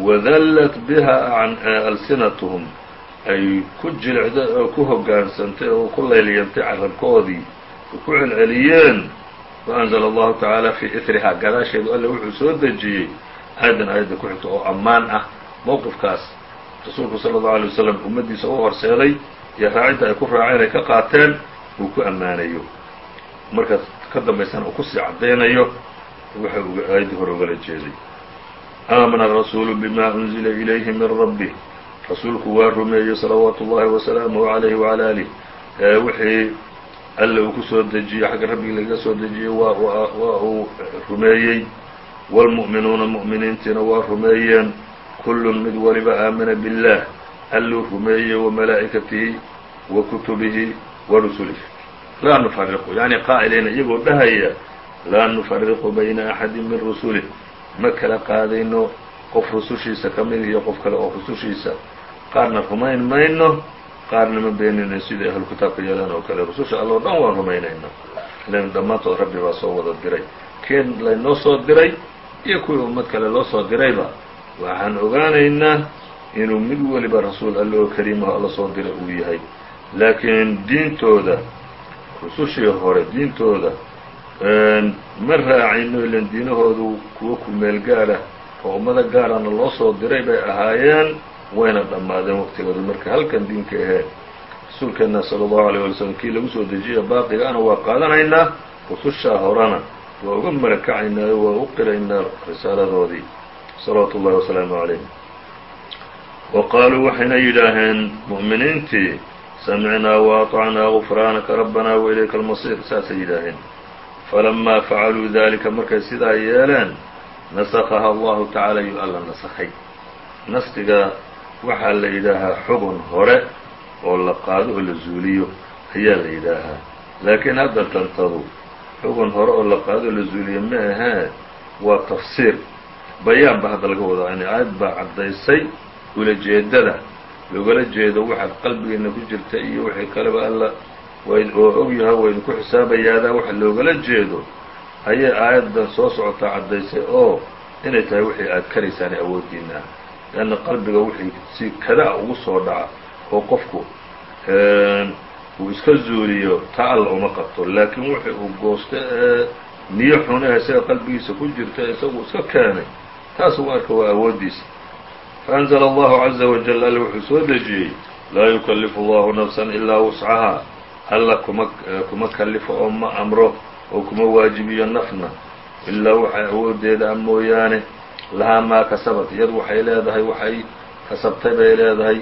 wadallat biha alsinatuhum ay ku jilicda oo ku hoggaansantay oo ku layliyantay carabkoodii. oo ku celceliyeen faأnzla allahu tacaala fii itrihaa gadaasheedu alle wuxuu soo dejiyey aadan aayadda ku xigta oo ammaan ah mowqifkaas rasuulku sala allahu alay wasalam ummaddiisa u horseeday iyo raacidda ay ku raaceen ay ka qaateen uu ku ammaanayo. Markaas ka dambaysana uu ku sii caddaynayo waxa uu aayaddii hore ugala jeeday. Aamana arasuulu bima unzila ilayhi min rabbih rasuulku waa rumeeyey salawaatu ullahi wasalaamuhu calayhi wacala alih wixii alle uu ku soo dejiyey xagga rabbigii lagaga soo dejiyey waa uu rumeeyey. Wاlmu'minuuna mu'miniintiina waa rumeeyeen. Kullun mid waliba aamana biاllah alluu rumeeyey wamalaa'ikatihi wa kutubihi wa rusulihi. Laa nufariqu yacni qaa'iliina iyagoo dhahaya laa nufariqu bayna axadi min rusulih ma kala qaadayno qof rusushiisa ka mid iyo qof kale oo rusushiisa. Qaarna rumayn mayno qaarna ma beenina sida ahlu kitaabka yeelaan oo kale. Rususha alloo dhan waan rumaynayna ilan dhammaantood rabbi baa soo wada diray. Keen laynoo soo diray iyo kuwii ummad kale loo soo dirayba. Waxaan ogaanaynaa inuu mid weliba rasuul alle oo kariimaho alla soo diray uu yahay. Laakiin diintooda rusushii hore diintooda ma raacayno ilan diinahoodu kuwo ku meel gaara oo ummado gaarana loo soo diray bay ahaayeen wayna dhammaadeen waqtigooda marka halkan diinka ahee rasuulkeenna sala allahu alay wala slam kii lagu soo dejiya baaqigaana waa qaadanaynaa rusushaa horena. Waa uga marakacaynaayo waa u qiraynaa risaaladoodii salawaatu ullahi wasalaamu calayh wa qaaluu waxayna yidhaaheen mu'miniintii samicnaa waatacnaa gufraanaka rabbanaa wa ilayka almasiir. Saasay yidhaaheen falamaa facaluu dalika markay sidaa yeeleen nasakaha allahu tacaala yuu alla nasakhay. Naskiga waxaa la yidhaahaa xugun hore oo la qaado oo la zuuliyo ayaa la yidhaahaa. Laakiin hadda tantadu xugun hore oo la qaado oo la zuuliyo ma ahee waa tafsiir. Bayaan ba hadda laga wadaa yani aayad baa caddaysay ulajeedada loogala jeedo waxaad qalbigeena ku jirta iyo wixii kaleba alla oo og yaha waa idinku xisaabayaadaa waxa loogala jeedo ayay aayaddan soo socotaa caddaysay oo inay tahay wixii aad karaysaan ah leanna qalbiga wixii si kadaa ugu soo dhaca oo qofku uu iska zuuliyo taa alla uma qabto laakiin wixii uu goosto ee niyo xun ah isaga qalbigiisa ku jirta isagu iska keenay taas uu arka waa awooddiisa faأnzla allahu caza wajal alle wuxuu soo dejiyey laa yukallifu allahu nafsan ilaa wuscahaa alla kuma kuma kallifo oo ma amro oo kuma waajibiyo nafna ilaa waxay awooddeeda a mooyaane lahaa maa kasabat. Iyadu waxay leedahay waxay kasabtay bay leedahay.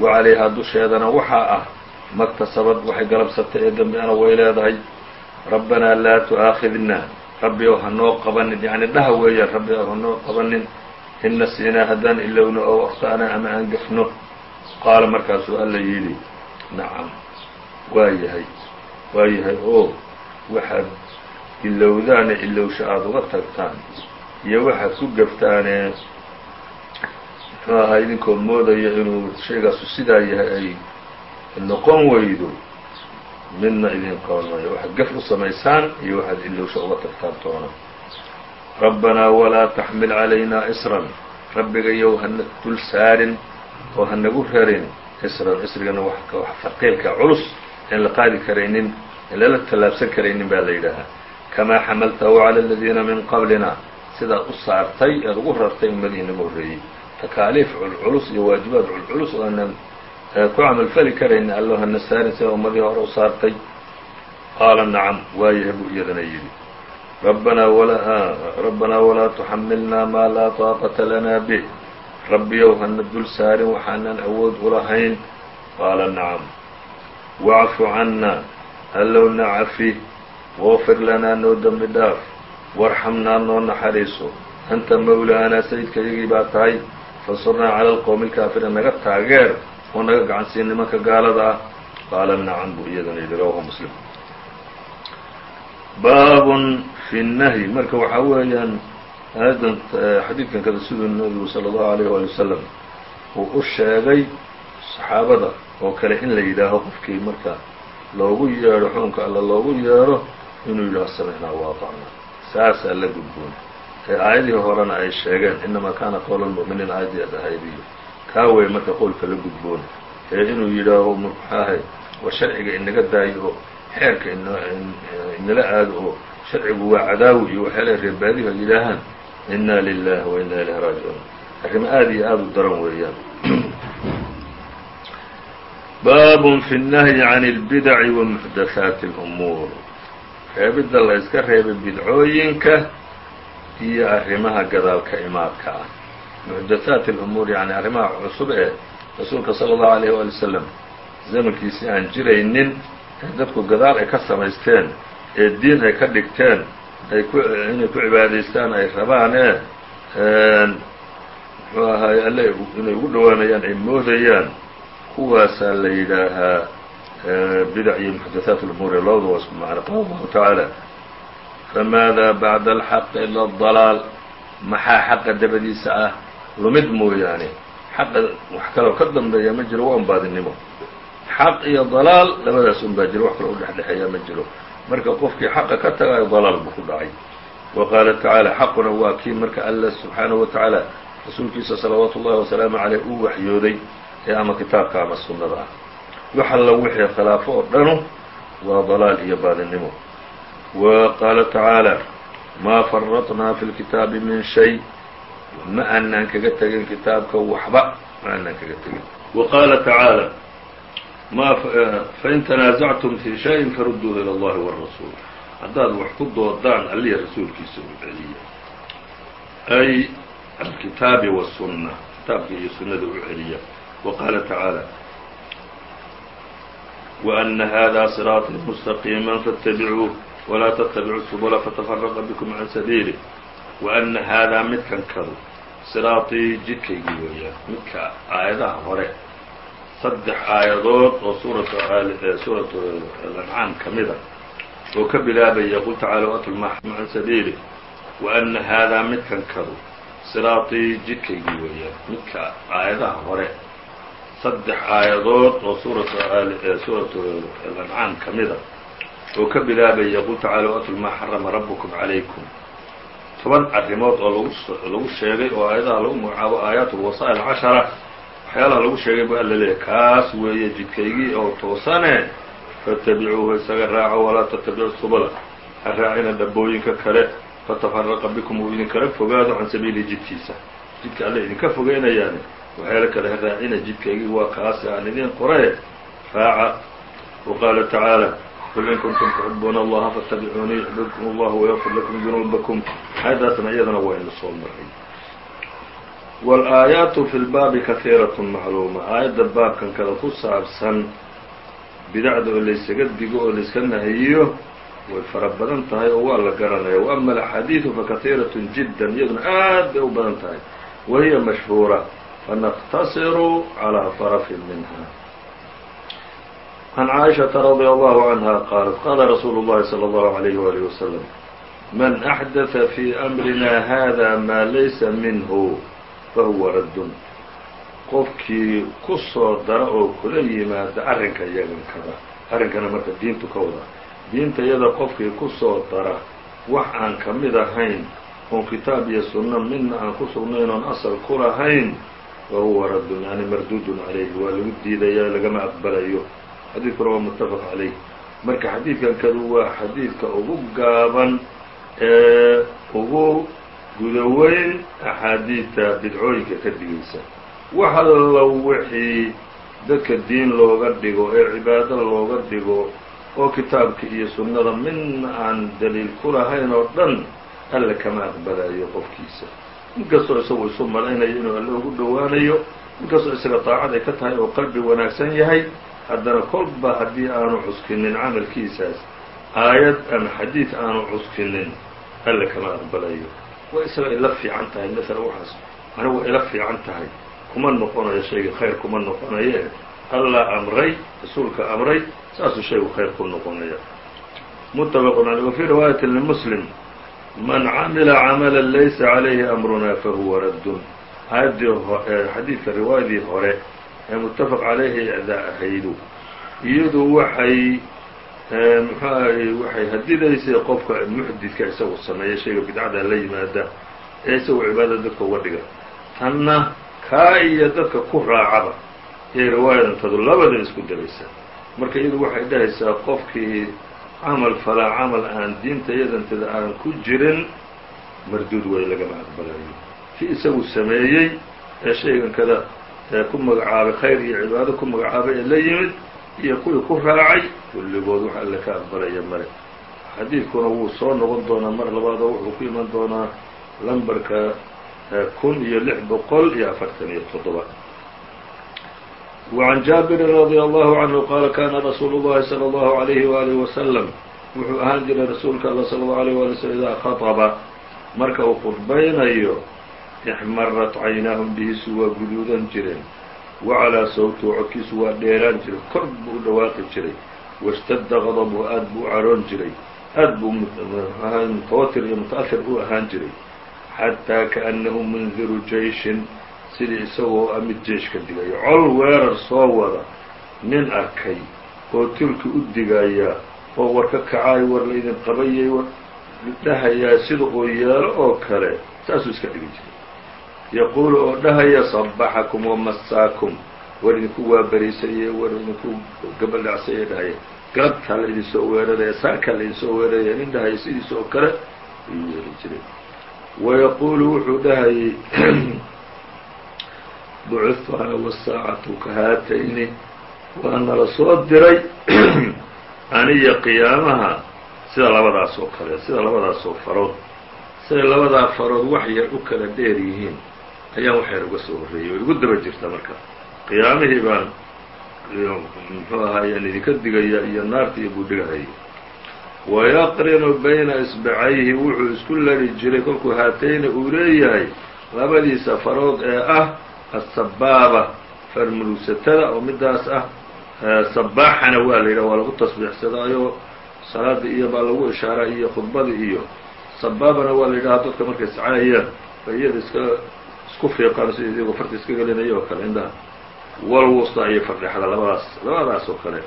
Wa calayhaa dusheedana waxaa ah maktasabad waxay galabsatay ee dembiana way leedahay. Rabbanaa laa tu'aakhidna. Rabbi ow hanoo qabanin. Yacni dhaha weeyaan rabbi ow hanoo qabanin. In nasiinaa haddaan ilowno ow akhta'naa ama aan gafno qaala markaasuu alla yidhi nacam. Waa yahay waa yahay oo waxaad ilowdaane ilowsha aada uga tagtaan iyo waxaad ku gaftaane muxuu ahaa idinkoo moodaya inuu shaygaasu sidaa yahay ay noqon weydo midna idin qaban maayo waxaad gaf u samaysaan iyo waxaad ilowsha uga tagtaan toona. Rabbanaa walaa taxmil calaynaa isran. Rabbigayow hana dul saarin oo hanagu rarin isran. Isrigana wax faqiilka culus aan la qaadi karaynin aan lala tallaabsan karaynin baa la yidhaahaa. Kamaa xamaltahu cala aladiina min qablina sidaad u saartay ead ugu rartay ummadihii naga horreeyey takaaliif culculus iyo waajibaad culculus oo aanan ku camalfali karaynin allo hana saarin sida ummadihii hore u saartay. Qaala nacam waayahay buu iyadana yidhi. Rabbanaa rabbanaa walaa tuxamilnaa maa laa taaqata lanaa bih. Rabbiyow hana dul saarin waxaanan awood ulahayn qaala nacam wacfu cannaa allow na cafi waqfir lanaa noo dembi dhaaf warxamnaa noo naxariiso. Anta mawlaanaa sayidkayagii baa tahay fansurnaa cala alqowmi alkaafiriin naga taageer oo naga gacansiin nimanka gaalada ah. Qaala nacam buu iyadana yidhi rawahu muslim. Baabun fi nnahyi marka waxaa weeyaan aayaddan xadiidkan kada siduu nabigu sala allahu alayh waali wasalam uu u sheegay saxaabada oo kale in la yidhaaho qofkii marka loogu yeedho xukunka alla loogu yeedho inuu yidhaaho samicnaa waatacnaa saasaa la gudboon ee aayadihii horena ay sheegeen inamaa kana qowla lmu'miniin aayaddii ad ahaydiyo kaa wey marka qowlka la gudboon ee inuu yidhaaho muxaahay war sharciga inaga daayo oo xeerka inala aado oo sharcigu waa cadaawi iyo waxyaalaha reebaadihu ay yidhaahaan inna lilahi wa inna ilayhi raajicuun arrimo aad iyo aad u daran weeyaan baab fi الnahyi can اlbidaci wa muxdathaati اlumuur reebidda la yska reebay bidcooyinka iyo arrimaha gadaal ka imaadka ah. Muxdathaat alumuur yani arrimaha cusub ee rasuulka sala allahu alayh waali wasalam zamankiisii aan jiraynin ee dadku gadaal ay ka samaysteen ee diin ay ka dhigteen ay ku inay ku cibaadaystaan ay rabaan ee muxuu ahaay alle inay ugu dhawaanayaan ay moodayaan. Kuwaasaa la yidhaahaa bidac iyo muxdathaat اlumuur labada waa isku macno. Qaala allahu tacaala famaada bacda alxaqi ila adalaal maxaa xaqa dabadiisa ah? Lumid mooyaane. Xaqa wax kaloo ka dambeeya ma jiro waa un baadinimo xaq iyo dalaal labadaas un baa jiro. Wax kaloo udhexdhexeeya ma jiro. Marka qofkii xaqa ka tagayo dalaal buu ku dhacay. Wa qaala tacaala xaquna waa kii marka alla subxaanahu wa tacaala rasuulkiisa salawaatu ullahi wasalaamu caleyh uu waxyooday ee ama kitaabka ama sunnada ah waxallo wixii khilaafo oo dhanu waa dalaal iyo baadinimo. Wa qaala tacaala maa faradnaa fi lkitaabi min shay. Ma aanaan kaga tegin kitaabka waxba ma aanaan kaga tegin. Wa qaala tacaala ma fain tanaasactum fi shayin faruduu ila allahi wاrasuul haddaad wax ku doodaan alliya rasuulkiisa u celiya ay alkitaabi wasunna kitaabka iyo sunnada u celiya. Wa qaala tacaala وأna hada صiraaطii mstaqiima faاtabicuuh walaa ttabicuu subula fatafaraqa bikm can sabiilih وأna haadaa midkan kadu siraaطii jidkaygii weeyaan midka aayadaha hore saddex aayadood oo suuratu suuratu alancaam ka mida oo ka bilaabaya qul tacaala atlu ma can sabiilih وأna haadaa midkan kadu siraaطii jidkaygii weeyaan midka aayadaha hore saddex aayadood oo suuratu alancaam ka mida oo ka bilaabaya qul tacaala atlu maa xarama rabbukum calaykum. Toban arrimood oo lagu sheegay oo aayadaha lagu magacaabo aayaat lwasaa'il cashara waxyaalaha lagu sheegay bu alla leeyahy kaas weeye jidkaygii oo toosane faatabicuuhu isaga raaco walaa tattabicu subula ha raacina dhabooyinka kale fatafaraqa bikum uu idinkala fogaado can sabiilihi jidkiisa. Jidka alle idinka fogeynayaani waxyaala kale ha raacina jidkaygii waa kaasi aan idiin qoraye raaca wa qaala tacaala qul in kuntum tuxibuuna allaha faاtabicuunii yuxbibkum allah wayغfir lakum dunuubakum aayadaasna iyadana waa inu soo maray wاlaayaatu fi lbaabi kahiiraة macluuma aayadda baabkan kale ku saabsan bidacda oo laysaga digo oo layska nahiyiyo way fara badan tahay oo waa la garanaya وama alaxaadiiثu fakahiiraة jidا iyaduna aad bay u badan tahay wahiya mashhuura fanaqtasiru calىa طarfi minha عن cائشhaةa رضي الله عنها qالت qاla رsuuل الlahi صلى الله عليه وaله وسلم mن أحdث في أمrina hذا ma laysa minhu fahuwa radd qofkii ku soo dara oo kula yimaada arrinka yagankada arrinkana marka diintu ka wada diinta yada qofkii ku soo dara wax aan ka mid ahayn oon kitaab iyo sunno midna aan ku sugnayn oon asal ku lahayn fahuwa raddun yani mardudun عalayhi waa lagu diidaya lagama aqbalayo. Xadiidkuna waa mutafaq calayh. Marka xadiidkan kadu waa xadiidka ugu gaaban ee ugu gudaweyn axaadiidta bidcooyinka ka digaysa. Wax allo wixii dadka diin looga dhigo ee cibaado looga dhigo oo kitaabka iyo sunnada midna aan daliil ku lahayn oo dhan alle kama aqbalayo qofkiisa inkastoo isagu isu malaynayo inuu alle ugu dhowaanayo inkastoo isaga daacad ay ka tahay oo qalbi wanaagsan yahay haddana kolba haddii aanu cuskinin camalkiisaas aayad ama xadiid aanu cuskinin alle kama aqbalayo. Waa isaga ila fiican tahay masala waxaas ani waa ila fiican tahay. Kuma noqonayo shayga khayr kuma noqonaye allah amray rasuulka amray saasuu shaygu khayr ku noqonaya. Mutafaqun aley wafii riwaayati limuslim man camila camala laysa calayhi amruna fahuwa raddun. Aayaddii xadiidka riwaayadii hore ee mutafaq calayhi da ahaydu. Iyadu waxay muxuu waxay hadidaysay qofka muxdidka isagu sameeya shayga bidcada la yimaada ee isagoo cibaadada dadka uga dhiga. Tanna kaa iyo dadka ku raacaba yay riwaayadantadu labada isku daraysaa marka iyadu waxay dhahaysaa qofkii camal falaa camal aan diinta iyadantada aan ku jirin marduud way lagama aqbalayo kii isagu sameeyey ee shaygan kada ee ku magacaabay khayr iyo cibaado ku magacaabay ee la yimid iyo kuwii ku raacay kulligood wax alle ka aqbalaya male xadiidkuna wuu soo noqon doonaa mar labaadoo wuxuu ku iman doonaa lambarka kun iyo lix boqol iyo afartan iyo toddoba وعن jaaبiri رadي الله عanه qاala kana rasuul الlahi slى الlه عalيه وaلiه وsلم wuxuu ahaan jiray rasuulka all slى الlه عليه وaلي وsلم idaa khaطba marka uu khudbaynayo ixmarat caynaahu indhihiisu waa guduudan jireen wacalaa sawtuhu codkiisu waa dheeraan jiray kor buu u dhawaaqi jiray washtadda qadabuhu aad buu u caroon jiray aad buu mutawatir iyo muta'ahir u ahaan jiray xataa kaأnnahu mundiru jeyshin sidii isagoo a mid jeish ka digayo. Col weerar soo wada nin arkay oo turki u digaya oo war ka kacaay war laydin qabayay war dhahayaa sida uu yeelo oo kale saasuu iska dhigi jiray. Yaquulu oo dhahaya صabaxakum wamasaakum war idinku waaberiisaye war idinku gabaldhacsaye dhahaya. Galabtaa la idin soo weeraraya saakaa la idin soo weeraraya nin dhahaya sidiisa oo kale ayuu yeeli jiray. Wayaquulu wuxuu dhahayay bucittu ana wasaacatu kahaatayni waa nala soo diray aniya qiyaamaha sida labadaas oo kale sida labadaas oo farood. Siday labadaa farood wax yar u kala dheer yihiin ayaan wax yar uga soo horreeyey oo igu daba jirta marka. Qiyaamihii baan muxuu ahaayeen idinka digaya iyo naarta iyo buu dhigahayay wayaqrinu bayna isbacayhi wuxuu isku lari jiray kolkuu haatayna uu leeyahay labadiisa farood ee ah asabaaba farmurugsatada oo midaas ah sabaaxana waa la yidhaha waa lagu tasbiixsadaayo salaada iyo baa lagu ishaaraa iyo khudbada iyo sabaabana waa la yidhaha dadka markay sacayayaan ba iyada iska isku fiiqaan sida iyagoo farta iska gelinaya oo kale indhaha walwusta iyo fardhexda labadaas labadaas oo kale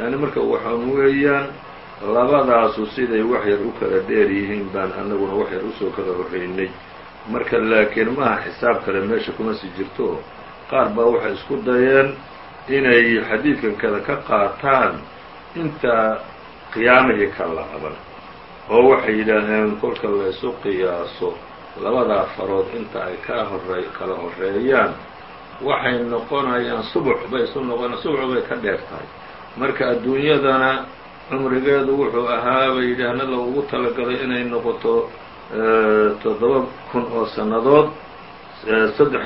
yani marka waxaan weeyaan labadaasu siday wax yar u kala dheer yihiin baan anaguna wax yar u soo kala horreynay marka laakiin maaha xisaab kale meesha kuma sii jirto. Qaar baa waxay isku dayeen inay xadiidkan kada ka qaataan inta qiyaamihii ka laaban oo waxay yidhaaheen kolka la isu qiyaaso labadaa farood inta ay ka horey kala horeeyaan waxay noqonayaan subuc bay isu noqona subuc bay ka dheer tahay. Marka adduunyadana cumrigeedu wuxuu ahaa bay yidhaahna loogu talagalay inay noqoto toddoba kun oo sannadood saddex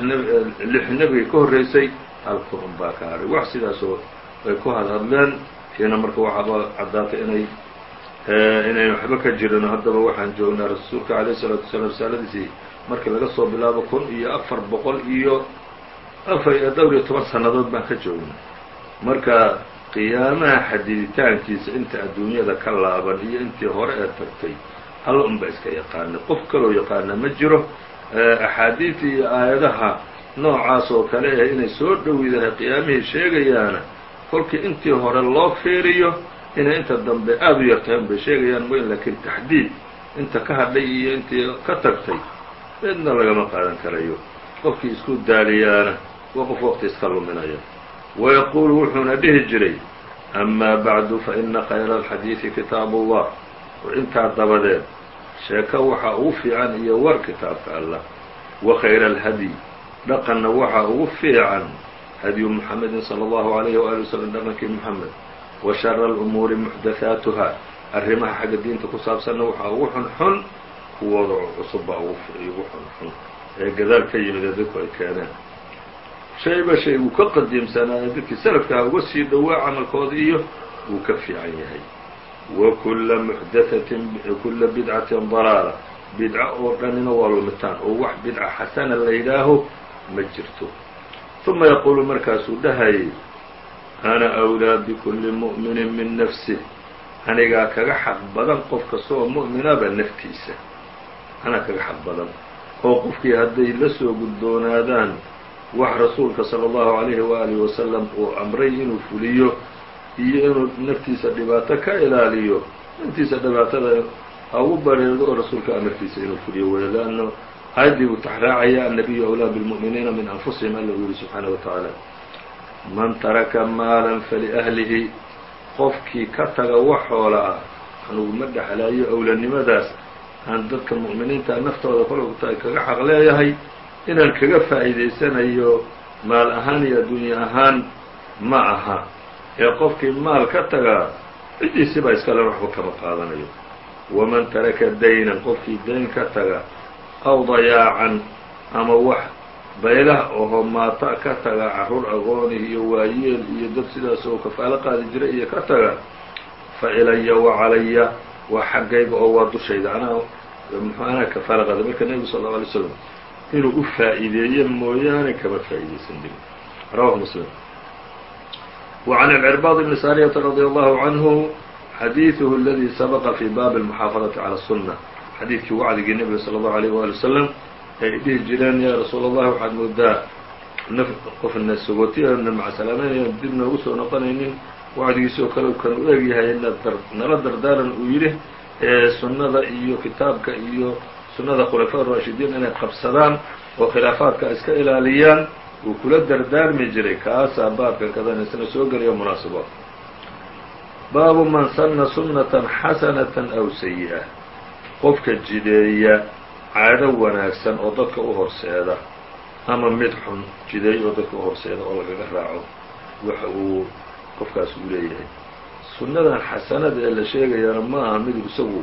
lix nebiga ka horreysay hal kun un baa ka hadhay wax sidaasoo bay ku hadhadleen tiina marka waxaaba caddaatay inay inayn waxba ka jirin haddaba waxaan joognaa rasuulka alayh isalaatu wasalaam risaaladiisii markii laga soo bilaabo kun iyo afar boqol iyo afar iyo dhowr iyo toban sannadood baan ka joognaa. Marka qiyaamaha xadiditaankiisa inta adduunyada ka laaban iyo intii hore ee tagtay alla unba iska yaqaana qof kaloo yaqaana ma jiro axaadiidta iyo aayadaha noocaas oo kale eh inay soo dhowidahay qiyaamihii sheegayaana kolkii intii hore loo fiiriyo inay inta dambe aada u yartahan bay sheegayaan moyn laakiin taxdiid inta ka hadhay iyo intii ka tagtay midna lagama qaadan karayo. Qofkii isku daaliyaana waa qof waqti iska luminaya. Wayaquulu wuxuuna dhihi jiray amaa bacdu fa ina khayra alxadiidi kitaabu ullah war intaa dabadeed sheeko waxaa ugu fiican iyo war kitaabka allah wa khayra alhadyi dhaqanna waxaa ugu fiican hadyu muxamedin salى allahu alayhi waali waslm dhaqankii moxamed wa shara alumuuri muxdathaatuha arrimaha xagga diinta ku saabsanna waxaa ugu xun xun kuwooda cusub baa ugu xun xun ee gadaal ka yimid ee dadku ay keeneen. Shayba shay uu ka qadiimsanaayo dadkii salafkaha uga sii dhowaa camalkooda iyo wuu ka fiican yahay wa kula muxdathatin kula bidcatin dalaala bidco oo dhanina waa lumitaan oo wax bidca xasana la yidhaaho ma jirto uma yaquulu markaasuu dhahayay ana أwlىa bkuli muؤmini min nafsih anigaa kaga xaq badan qof kasta oo mu'minaba naftiisa anaa kaga xaq badan oo qofkii hadday la soo gudboonaadaan wax rasuulka salى الlahu عalayhi waalihi wasalam uu amray inuu fuliyo iyo inuu naftiisa dhibaato ka ilaaliyo naftiisa dhibaatada ha ugu bareedo oo rasuulka amarkiisa inuu fuliyo weyo leanno aayaddii buu taxraacaya annabiyu awlaa bilmu'miniina min anfusihim alla uu yihi subxaana wa tacaala man taraka maalan faliahlihi qofkii ka taga wax xoola ah anugu ma dhexlaayo awlanimadaas aan dadka mu'miniinta naftooda kolta kaga xaq leeyahay inaan kaga faa'iidaysanayo maal ahaan iyo adduunye ahaan ma aha ee qofkii maal ka tagaa ciddiisibaa iskale waxba kama qaadanayo. Waman taraka daynan qofkii dayn ka taga aw dayaacan ama wax baylah oho maata ka taga carruur aqooni iyo waayeel iyo dad sidaas oo kafaalo qaadi jira iyo ka taga fa ilaya wa calaya waa xaggayga oo waa dushayda. Anaa muxuu anaa kafaalo qaada? Marka nebigu sal lla alay slam inuu u faa'iideeyo mooyaane kama faa'iidaysan jirin. Rawahu muslim وعن العرباض بن ساryة رضي الله عنه xadيiثه الذي سبق في bاب المحاaفظة على السنة xadiidkii wacdigii nebiga slى الlaه عليه وaلي وسلم ay dhihi jireen ya rasuul الlah waxaad moodaa qofna sogootiyana macsalaameynaya dib noogu soo noqonaynin wacdigiisoo kale kan u eg yahay nala dardaaran uu yidhi ee sunnada iyo kitaabka iyo sunnada khulafاء الراشhidiin inay qabsadaan oo khilaafaadka iska ilaaliyaan uu kula dardaarmi jiray kaasaa baabkan kadan soo gelayo munaasibo baabu man sanna sunnatan xasanatan aw sayi'a qofka jideeya caado wanaagsan oo dadka u horseeda ama mid xun jideeya oo dadka u horseeda oo lagaga raaco waxa uu qofkaas uu leeyahay. Sunnadan xasanada ee la sheegayaana ma aha mid isagu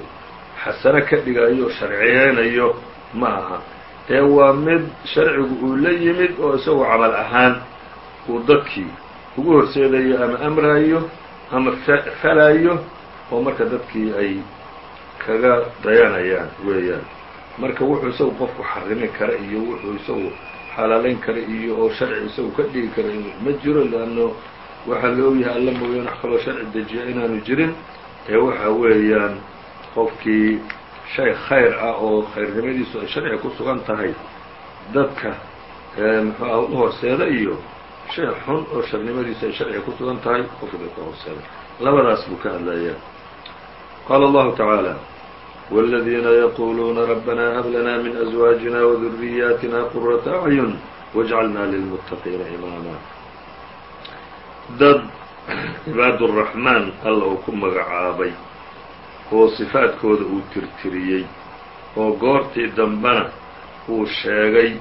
xasano ka dhigayo sharciyeynayo ma aha ee waa mid sharcigu uu la yimid oo isagoo camal ahaan uu dadkii ugu horseedayo ama amraayo ama falaayo oo marka dadkii ay kaga dayanayaan weeyaan. Marka wuxuu isagu qofku xarimi kara iyo wuxuu isagu xalaalayn kara iyo oo sharci isagu ka dhigi kara ma jiro leanno waxaa la ogyahay alla mooyaan wax kaloo sharci dejiya inaanu jirin. Ee waxa weeyaan qofkii shay khayr ah oo khayrnimadiisu ay sharciga ku sugan tahay dadka muxuu ah u horseeda iyo shay xun oo sharnimadiisu ay sharciga ku sugan tahay qofka dadka horseeda labadaas buu ka hadlayaa qaala allahu tacaala wاladiina yaquluuna rabbana hab lana min أزwaajina وduriyaatina qurata acyun wاjcalna lilmuttaqiina imaama dad cibaad الraxmaan alla uu ku magacaabay oo sifaadkooda uu tirtiriyey oo goortii dambena uu sheegay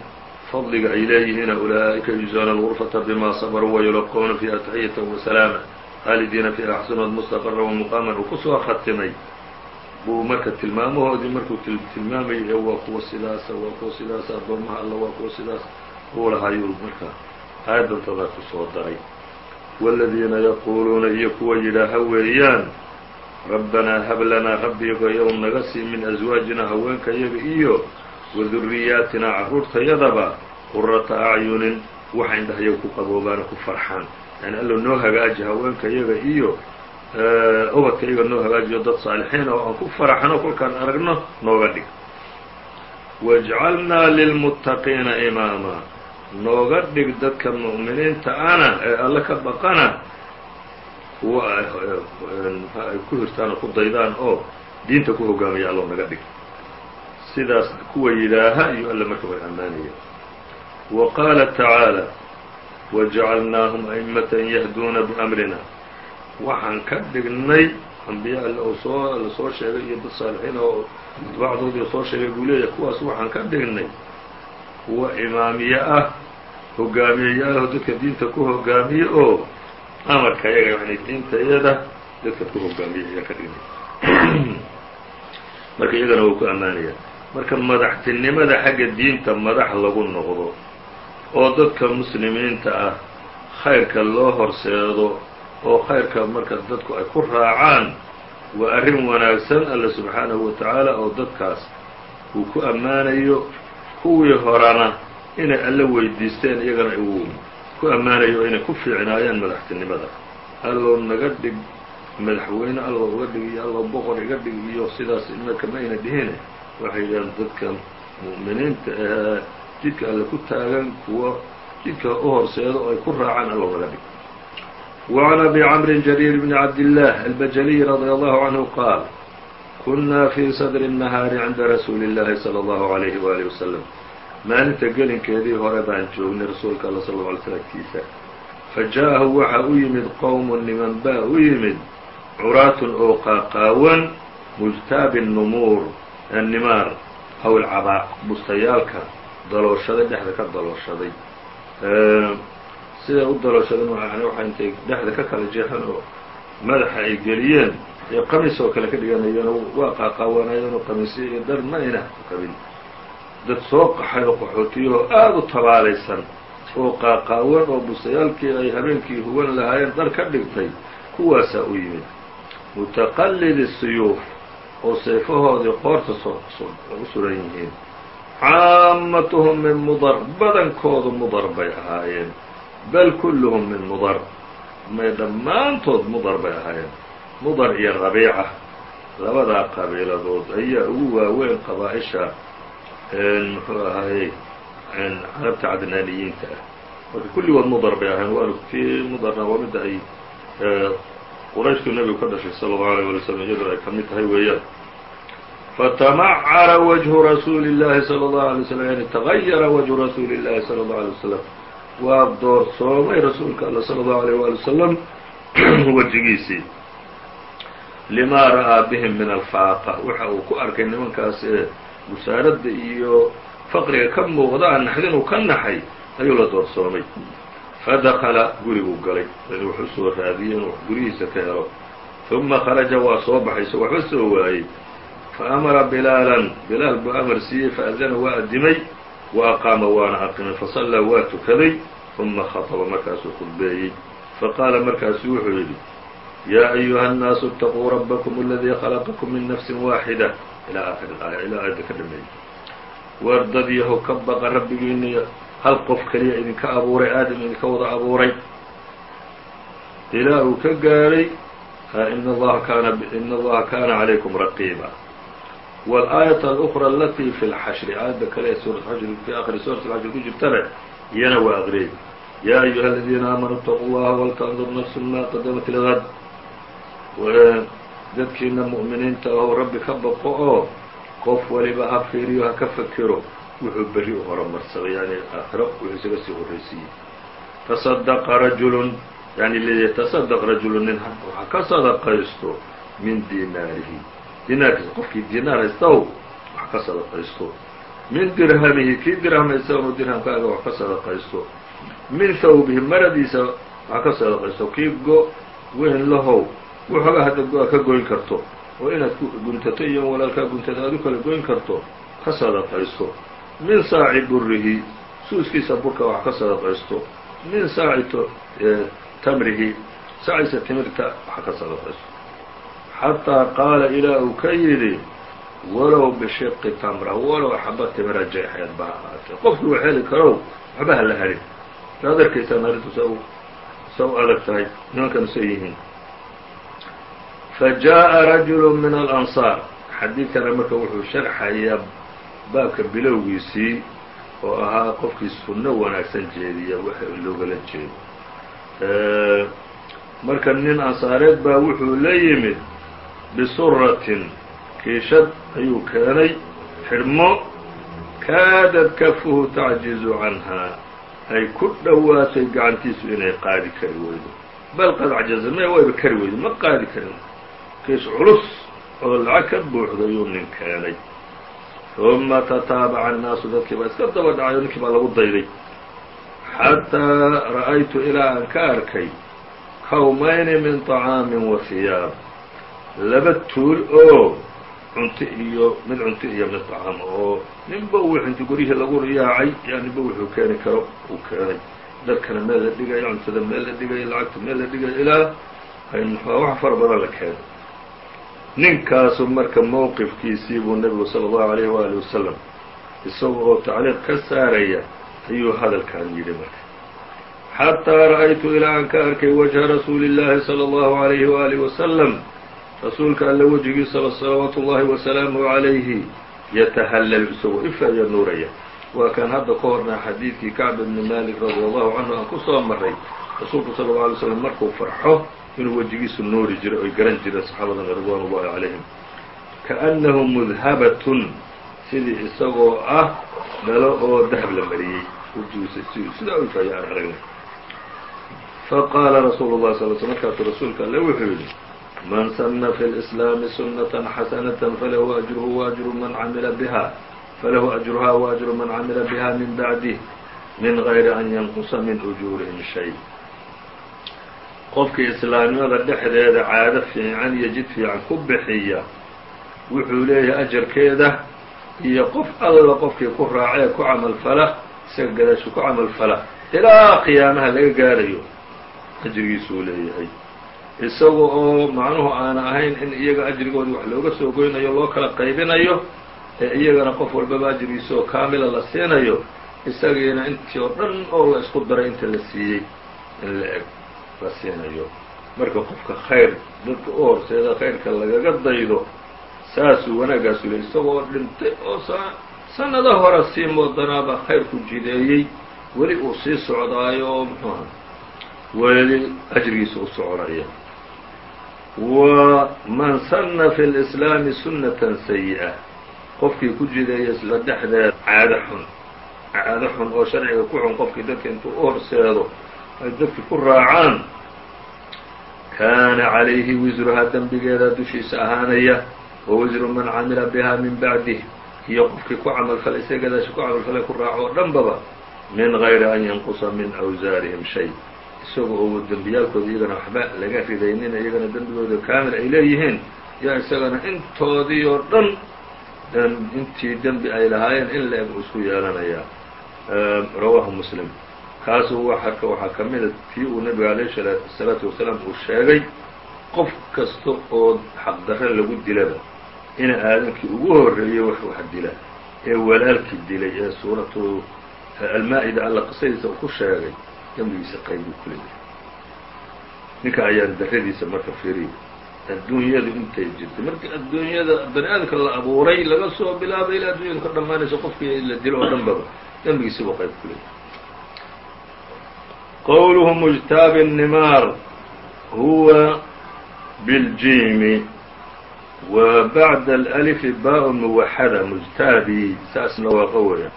fadliga ay leeyihiin ula'ika yuzaana alغurfata bima sabaruu wayulaqoona fiiha taxiyata wasalaama khaalidiina fiiha axsunad mustaqara wamuqaaman uu ku soo khatimay. Buu marka tilmaamahoodii markuu tilmaamayay ee waa kuwa sidaasa waa kuwa sidaasa addoommaha alla waa kuwa sidaas uu lahayuu marka aadantadaa ku soo daray. Waaladiina yaquuluuna iyo kuwa yidhaaha weeyaan rabbanaa hab lanaa rabbigayow naga sii min aswaajina haweenkayaga iyo wa duriyaatinaa carruurtayadaba qurata acyunin waxa indhahayaga ku qaboobaana ku farxaan. Yani allo noo hagaaji haweenkayaga iyo ubadkayaga noo hagaajiyo dad saalixiin oo aan ku faraxno kolkaan aragno nooga dhig. Wajcalnaa lilmuttaqiina imaama. Nooga dhig dadka mu'miniinta ana ee alle ka baqana kuwa ay ku hirtaan oo ku daydaan oo diinta ku hogaamaya allo naga dhig sidaas kuwa yidhaaha iyo alle marka way ammaanaya wa qaala tacaalى wajacalnaahum a'immatan yahduuna biamrina. Waxaan ka dhignay ambiya alle oo soo la soo sheegay iyo dad saalixiin oo atbaacdoodii soo sheegay buu leeyahay. Kuwaas waxaan ka dhignay kuwa imaamiye ah hogaamiyeyaalaho dadka diinta ku hogaamiye oo amarka yaga yani diintayada dadka ku hogaamiye ayaa ka dhignay marka iyagana wuu ku ammaanaya. Marka madaxtinimada xagga diinta madax lagu noqdo oo dadka muslimiinta ah khayrka loo horseedo oo khayrka marka dadku ay ku raacaan waa arrin wanaagsan alle subxaanahu wa tacaala oo dadkaas uu ku ammaanayo kuwii horana inay alle weydiisteen iyagana uu ku ammaanayo inay ku fiicnaayeen madaxtinimada allow naga dhig madaxweyne allow uga dhig iyo allow boqor iga dhig iyo sidaas imaka ma ayna dhihine waxay yidhahaan dadka mu'miniinta ee jidka alle ku taagan kuwa jidka u horseedo oo ay ku raacaan allow naga dhig وعن أbي cمر جرير بن عبد الله البجلي رضي الله عنه qاaل kunaa fii sadri الnahaari cinda rasuuli اllahi salى اllahu عalayhi waalihi wasalam maalinta gelinkeedii hore baan joognay rasuulka alla sal lla alay slam agtiisa fa ja'ahu waxa u yimid qowmun niman baa u yimid curaatun oo qaaqaawan mujtaabi numuur nimaar aw ilcabaa bustayaalka dalooshaday dhexda ka dalooshaday. Siday u dalooshadan waxa intay dhexda ka kala jeexan oo madaxa ay geliyeen ee qamiis oo kale ka dhiganayeen waa qaaqaawanayeen oo qamiisyo iyo dhar ma ayna qabin dad soo qaxay oo qaxootiyahoo aada u tabaalaysan oo qaaqaawan oo bustayaalkii ay habeenkii huwan lahaayeen dhar ka dhigtay kuwaasaa u yimid. Mutaqallidi siyuuf oo seefahoodii qoorta u suran yihiin. Caamatuhum min mudar badankoodu mudar bay ahaayeen. Bal kulluhum min mudar may dhammaantood mudar bay ahaayeen. Mudar iyo rabiica labadaa qabiiladood ayaa ugu waaweyn qabaa-isha muxuu ahaayey carabta cadnaaniyiinta ah marka kulligood mudar bay ahayen waanu tii mudarna waa midda ay qurayshtuu nebigu ka dhashay sala allahu alيyه wala slm iyaduna ay ka mid tahay weeyaan fatamacara wajhu rasuuli اllahi salى اllahu alay slm yani tagayara wajhu rasuuli اllahi salى اllahu alay wasalam waa doorsoomay rasuulka alla salى اllahu alيyh wali wasalam wejigiisii limaa ra'aa bihim min alfaaqa waxa uu ku arkay nimankaas ee busaaradda iyo faqriga ka muuqda a naxdin uu ka naxay ayuu la doorsoomay fadakala guriguu galay yani wuxuu soo raadiyey inuu gurihiisa ka helo uma kharaja waa soo baxay so waxba soo waayey faamara bilaalan bilaal buu amar siiyey faadana waa adimay wa aqaama waana aqimay fasallaa waa tukaday uma khaطba markaasuu khudbeeyey faqaala markaasu wuxuu yidhi yaa ayuha الnaasu اtaquu rabakm اladii khalaqakum min nafsi waaxida ilaa aakhiri aaya ilaa aayadda ka dhameeyey war dad yahow ka baqa rabbigiina hal qof keliya idinka abuuray aadam idinka wada abuuray ilaa uu ka gaadhay in allaha kaana in allaha kaana calaykum raqiiba wاlaayaة alأkra alatii fi اlxashri aayadda kale ee suurat xashri fi akhri suurat اlxashri ku jirtana iyana waa aqriyey yaa ayuha aladiina aamanuu اtaquu llaha waltandur nafsu ma qadamat ligad dadkiina mu'miniinta ahoo rabbi ka baqo oo qof waliba ha fiiriyo ha ka fakiro wuxuu berri u horumarsaday yani aakhiro wuxuu isaga sii horraysiiyey. Taصadaqa rajulun yani liyataصadaq rajulu nin waxa ka sadaqaysto min dinaarihi. Dinaarkiisa qofkii dinaar haystaw wax ka sadaqaysto. Min dirhamihi kii dirham haysta inu dirhamkaaga wax ka sadaqaysto. Min thawbihi maradiisa wax ka sadaqaysto. Kii go weyn lahow waxoogaa hadda ka goyn karto. Oo inaad guntato iyo walaalkaa guntada aad u kala goyn karto ka sadaqaysto. Min saaci burihi suuskiisa burka wax ka sadaqaysto. Min saaci tamrihi saaciisa timirta wax ka sadaqaysto. Xataa qaala ilaa uu ka yidhi walow bishiqi tamra walow xaba timira jeexeed ba ahaatee. Qofkii wax heli karow waxba ha la helin. Waad arkaysaan arrintu sa sa u adag tahay nimankan say yihiin fajaءa rajulu min alansaar xadiidkana marka wuxuu sharxayaa baabka bilowgiisii oo ahaa qofkii sunno wanaagsan jeediya waxa loogala jeedo marka nin ansaareed baa wuxuu la yimid bisuratin kiishad ayuu keenay xidhmo kaadad kafuhu tacjizu canhaa ay ku dhowaatay gacantiisu inay qaadi kari weydo bal qad cajaza me wayba kari weydo ma qaadi karin kiish culus oo lacag ka buuxda ayuu nin keenay. Uma tataabaca annaasu dadkii baa iska daba dhacayo ninkii baa lagu dayday. Xataa ra'aytu ilaa aan ka arkay kawmayni min طacaamin wa hiyaab laba tuul oo cunto iyo mid cunto iyo mid طacaam oo ninba wix inti guryihii lagu riyaacay yaa ninba wuxuu keeni karo uu keenay. Dadkana meel la dhigayo cuntada meel la dhigayo lacagta meel la dhigayo ilaa wax fara badan la keenay ninkaasu marka mowqifkiisii buu nebigu salى الlahu عalيyه waali wasalam isaga oo tacliiq ka saaraya ayuu hadalkan yidhi marka xataa ra'aytu ilaa aan ka arkay wajha rasuuli الlahi salى الlahu عalayhi waalihi wasalam rasuulka alle wejigiisa salawaatu ullahi wasalaamuhu عalayhi yatahallal isagoo ifaya nuuraya waa kan hadda ka horna xadiidkii kacb ibni malik radi allahu canhu aan ku soo maray rasuulku sala اlه alay slam markuu farxo inuu wejigiisu nuuri jiray oy garan jireen saxaabadana ridwaan ullahi calayhim kaأnnahu mudhabatun sidii isagoo ah dhalo oo dahab la mariyey wejigiisa sidaa u ifaya aan aragnay faqaala rasuulu الlahi sal sl markaasuu rasuulka alle wuxuu yidhi man sana fi اlإslaami sunaةa xasanaة falahu ajruhu وأjru man camila biha falahu ajruha وأjru man camila biha min bacdih min غayri an yanqusa min ujuurihim shay qofkii islaamnimada dhexdeeda caado fiican iyo jid fiican ku bixiya wuxuu leeyahay ajarkeeda iyo qof alla qofkii ku raacee ku camalfala isaga gadaashu ku camalfala ilaa qiyaamaha laga gaarayo ajrigiisuu leeyahay. Isaga oo macnuhu aana ahayn in iyaga ajrigoodii wax looga soo goynayo loo kala qaybinayo ee iyagana qof walbaba ajrigiisa oo kaamila la siinayo isagiina intii oo dhan oo la isku daray inta la siiyey in la eg la marka qofka khayr dadka u horseeda khayrka lagaga daydo saasuu wanaagaasu le isagoo dhintay oo sanada hore sii moodanaaba khayrku jideeyey weli uu sii socdaayo oo muxuuha weli ajrigiisa u soconaya. Wa man sanna fi lislaami sunnatan sayi'a qofkii ku jideeya isla dhexdeed caado xun caado xun oo sharciga ku xun qofkii dadka intuu u horseedo ay dadki ku raacaan. Kaana calayhi wisruhaa dembigeeda dushiisa ahaanaya wa wisru man camila biha min bacdih iyo qofkii ku camalfalay isaga gadaasha ku camalfalay ku raaco oo dhanbaba min gayri an yanqusa min awsaarihim shay. Isaga oo dembiyaalkooda iyagana waxba laga ridaynin iyagana dembigooda kaamil ay leeyihiin yaa isagana intoodii oo dhan intii dembi ay lahaayeen in la-eg isku yeelanayaa rawaahu muslim kaasu waxaa ka mida tii uu nabiga alayh salaatu wasalaam uu sheegay qof kasta oo xaqdarre lagu dilaba ina aadankii ugu horreeyey wax wax dila ee walaalkii dilay ee suuratu almaa-ida alla qisadiisa uu ku sheegay dembigiisa qayb buu ku leeyahay. Ninka ayaan darradiisa marka firiy adduunyadu intay jirtay. Markii adduunyada bani aadamka la abuuray laga soo bilaabay ilaa addunyadu ka dhammaanayso qofkii la dilo oo dhan baba dembigiisa buu qayb ku leeyahay qowluhu mujtaabi الnimaar huwa biاljiimi wa bacda alأlifi baa muwaxada mujtaabi saasna waa qowaya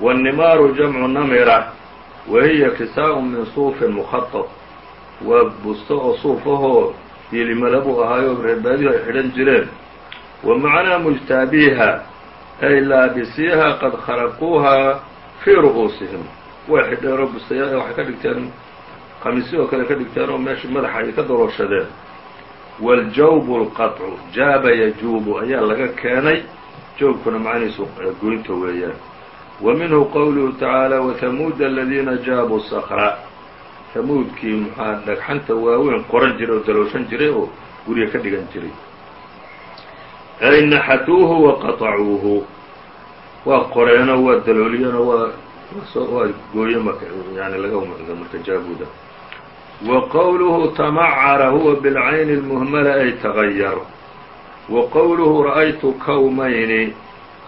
wالnimaaru jamcu namira wa hiya kisaa min suufin mukhaطط waa busto oo suufahoo yilimalabuu ahaayo reebaadihu ay xidhan jireen wa macnaa mujtaabiiha ay laabisiiha qad kharaquuha fii ru'uusihim way xidheen oo bustayaal waxay ka dhigteen khamiisyo oo kale ka dhigteen oo meesha madaxa ay ka doloshadeen waljawbu lqaطcu jaaba yajuubu ayaa laga keenay joogkuna macnihiisu goynta weeyaan. Wa minhu qowluhu tacaala wathamuuda aladiina jaabuu sakra hamuudkii muxua dhagxanta waaweyn qoran jiray oo dalooshan jiray oo gurya ka dhigan jiray? Ay naxatuuhu waqaطacuuhu waa qoreenoo waa dalooliyeenoo waa gooye marka yani laga marka jaabuda wa qowluhu tamacara huwa bilcayni اlmuhmala ay tagayar wa qowluhu ra'aytu kawmayni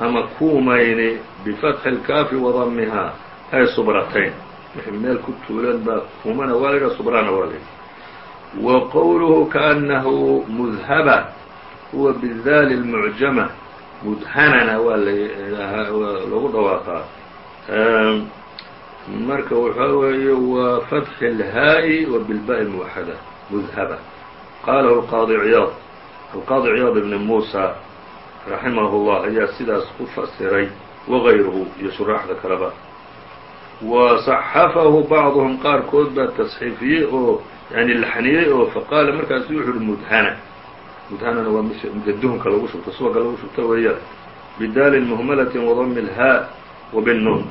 ama kuumayni bifatxi اlkaafi wadamihaa ay subratayn wixii meel ku tuulan baa kuumana waa laydhaha subrana waa laydha wa qowluhu kaأnahu mudhaba huwa bidaali اlmucjama mudhanana waa lagu dhawaaqaa Ehm, marka waxaa weeye waa fatxi اlhaa'i wa bilba muwaxada mudhaba qalahu alqaadi ciyaad alqaadi ciyaad ibni muusa raximahu llah ayaa sidaas ku fasiray wagayruhu iyo shuraaxda kaleba. Wa صaxafahu bacduhum qaarkood baa tasxiifiyey oo yani laxniyey oo faqaala markaasu wuxu uhi mudhana mudhanana waa midka duhunka lagu shubto subagga lagu shubto weeyaan bidaalin muhmalatin wadami lhaa wa bالnuun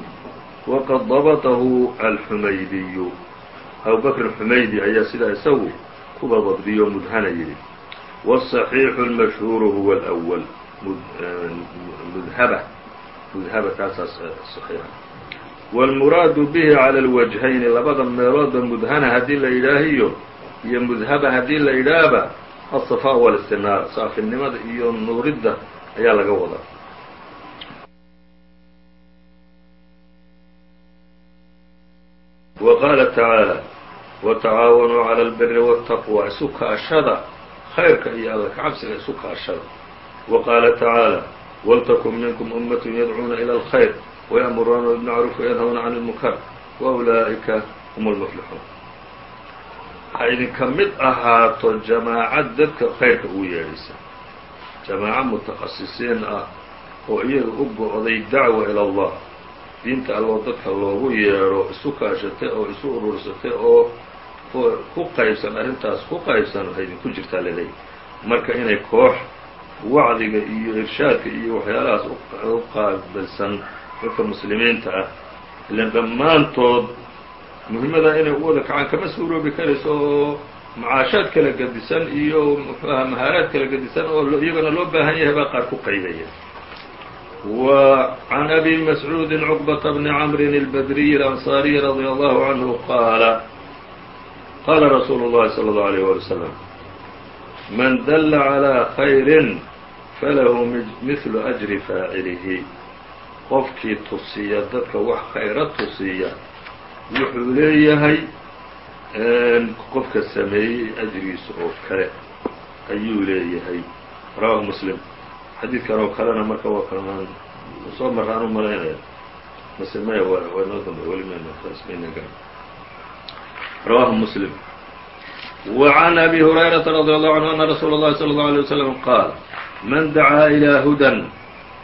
waqad dabطahu alxumaydiyu abubakr xumaydi ayaa sidaa isagu kuba dabdiyo mudhana yidhi wالصaxiixu اlmashhuuru huwa اlأwl mudhaba mudhaba taasaas صaxiixa wاlmuraadu bihi calى اlwajhayni labada meeloodba mudhana haddii la yidhaahiyo iyo mudhaba haddii la yidhaahba aلصafaa wاlاstinaar saafinimada iyo nuuridda ayaa laga wadaa wa qaala tacaalى watacaawanuu calى اlbiri wالtaqwى isu kaashada khayrka iyo alla kacabsiga isu kaashada وqاla tacaalى wltkn minkm أmaة yadcuuna ilى الخayr وyأmuruuna bالmacruuf وynhوuna can الmnkar وأulئika hm اlmflixuun ha idinka mid ahaato jamaacad dadka khayrka ugu yeedhaysa jamaaco mutakhasisiin ah oo iyaga u go'day dacwa ilى اllah diinta alloo dadka loogu yeedho isu kaashatay oo isu urursatay oo ku qaybsan arrintaas ku qaybsan waxay idinku jirtaa laleeyahy marka inay koox wacdiga iyo irshaadka iyo waxyaalahaas u qaabilsan dadka muslimiinta ah ilan dhammaantood muhimmada inay u wada kacaan kama suuroobi karayso oo macaashaad kala gedisan iyo muxuaha mahaaraad kala gedisan oo iyagana loo baahan yahay baa qaar ku qaybaya وعن أbي مسعوud cقبة بن cمr البdري الأنصاaري رضي الله عنه qاaل qاla رsuuل الlhi صلى الله عليه ولي وسلم mن dل عlى خyر falahu mثl أجri faacilihi qofkii tusiya dadka wax khayra tusiya wuxuu leeyahay qofka sameeyey ajrigiisa oo kale ayuu leeyahay rawahu mslim xadiidkan oo kalena marka waa kamaan soo maraan u malaynaya mase maya waa noo dambe weli msmayna rawahu mslim وعn أbي هuريرaةa رضي الله عنه أن رsuuل الlhi صلى الله عليه وسلم qاaل mن dعاa إلى هudى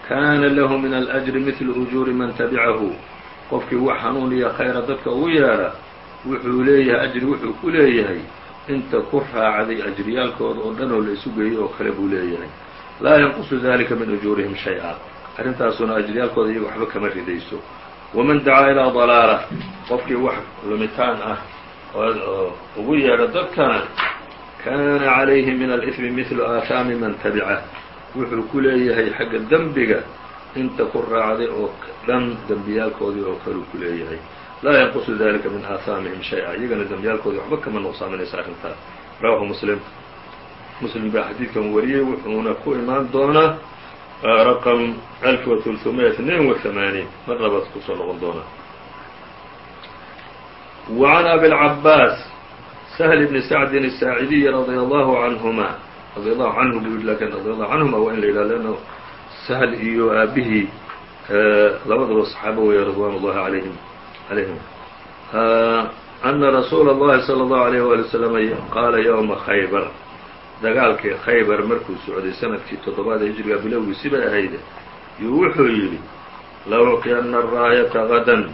kana lah min الأجر مثل أجuuri man تبcahu qofkii wax hanuuniya khayra dadka ugu yeedha wuxuu leeyahay ajri wuxuu ku leeyahay inta ku raacday ajriyaalkooda oo dhan oo la isu geeyey oo kale buu leeyahay laa yanqusu dalika min ujuurihim shay-a arrintaasuna ajriyaalkooda iyaga waxba kama ridayso waman dacaa ilaa dalaala qofkii wax lumitaan ah oo ugu yeedha dadkana kana calayhi min alإثmi mihlu aahaami man tabicah wuxuu ku leeyahay xagga dembiga inta ku raacday oo dhan dembiyaalkoodii oo kaleu ku leeyahay laa yanqusu dalika min aahaamihim shay-a iyagana dembiyaalkoodii waxba kama nuqsaaminaysa arrintaa rawahu muslim muslim baa xadiidkan wariyey wuxuuna ku imaan doonaa raqم ألف وثلثمية اثنين وثمانين mar labaad kusoo noqon doonaa وعن أبي العباس سهل بن سعد الساعدي رضي الله عنهما رضي الله عنه bu yidhi lakin رضي الله عنهما waa in la yidhah لأnه سهل iyo aabihii labadaba صحaabo weeye رضوان الlahi عalayهim عalayhim أنa رsuuل الlahi صلى الله عليه ولي وسلم qaala يومa خaybر dagaalkii khaybar markuu socday sannadkii toddobaad hijriga bilowgiisi bay ahayde yuu wuxuu yidhi la ucطiyanna araayata gadan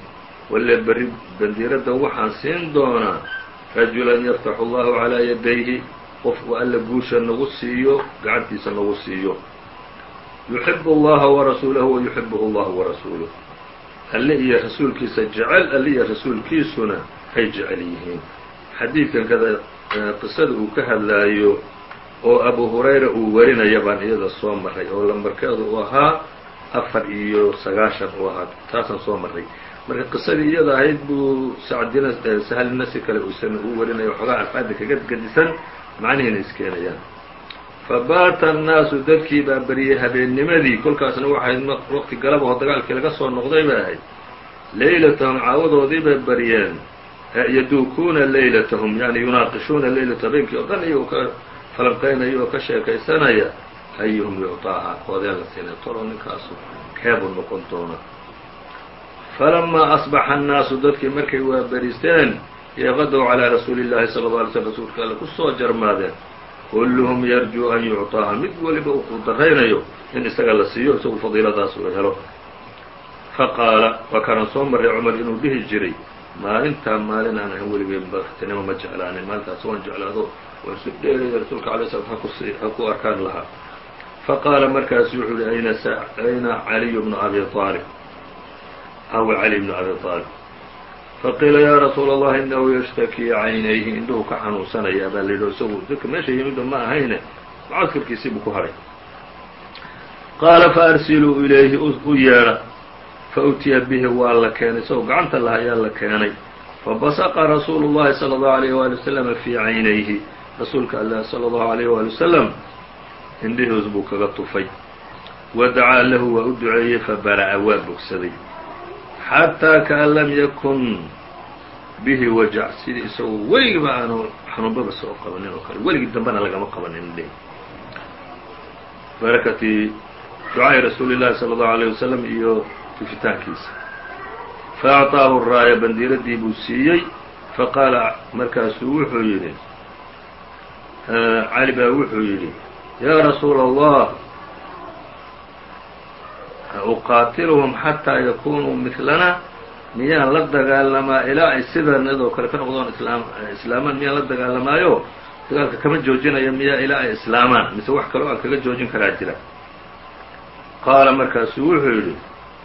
walle berri bandiiradda waxaan siin doonaa rajulan yaftaxu allahu calaa yadayhi qofku alla guusha nagu siiyo gacantiisa nagu siiyo. Yuxibu allaha warasuulahu wa yuxibuhu allahu warasuuluh alle iyo rasuulkiisa jecel alle iyo rasuulkiisuna ay jecel yihiin. Xadiidkan kada qisada uu ka hadlaayo oo abu hurayra uu warinaya baan iyada soo maray oo lambarkeedu uu ahaa afar iyo sagaashan uu ahaa taasaan soo maray marka qisadii iyada ahayd buu sacdina sahalina si kale usan uu warinaya waxoogaa alfaada kaga gedisan macnihiina iskeenayaan fabaata annaasu dadkii baa beriyey habeennimadii kolkaasna waxayd waqti galab oo dagaalkii laga soo noqday bay ahayd. Leylatahum caawadoodii bay baryeen yaduukuuna leylatahum yani yunaaqishuuna leylata habeenkii oo dhan iyagoo ka falanqaynaya oo ka sheekaysanaya ayuhum yucطaaha koodeen la siinay tolo ninkaasu keebuu noqon doona. Falamaa asbaxa annaasu dadkii markay waaberisteen yaqadow calaa rasuuli llahi sala alla alay slm rasuulka alle ku soo jarmaadeen. Kulluhum yarjuu an yucطaaha mid weliba uu daraynayo in isaga la siiyo isagu fadiiladaas uu helo. Faqaala waa kanan soo marray cumar inuu dhihi jiray maalintaa maalin aan ahan weligay madaxtinimo ma jeclaanin maalintaas waan jeclaado. Waa isu dheeraya rasuulka alay slam ha ku arkaan lahaa. Faqaala markaasu wuxuu yihi ayna caliyu bnu abi aalib awa cali bnu abi aalib faqiila yaa rasuula allahi inahu yashtakii caynayhi indhuhu ka xanuunsanaya baa la isagu dadka meesha yimidba ma ahayne mucaskarkiisii buu ku hadhay qaala faarsiluu ilayhi u yeedha fautiya bihi waa la keenay isagoo gacanta laha ayaa la keenay fabasaqa rasuulu llahi salى اllahu alayh wali waslama fii caynayhi rasuulka allah salى اllahu alayh wali wasalam indhihiis buu kaga tufay wa dacaa lahu waa u duceeyey fabara'a waa bogsaday xataa kaan lam yakun bihi wajac sidii isagoo weligiba aanu xanuunbaba soo qabanin oo kale weligii dambena lagama qabanin indhihi barakati ducaa'i rasuuli llahi salى اllahu عalيه wasalam iyo tufitaankiisa faأcطaahu raaya bandiiradii buu siiyey faqaala markaasuu wuxuu yidhi cali baa wuxuu yidhi yaa rasuula allah uqaatiluhum xataa yakunuu midlana miyaan la dagaalamaa ilaa ay sidanadoo kale ka noqdoon islaamaan miyaan la dagaalamaayo? Dagaalka kama joojinayo miyaa ilaa ay islaamaan? Mise wax kaloo aan kaga joojin karaa jira. Qaala markaasuu wuxuu yidhi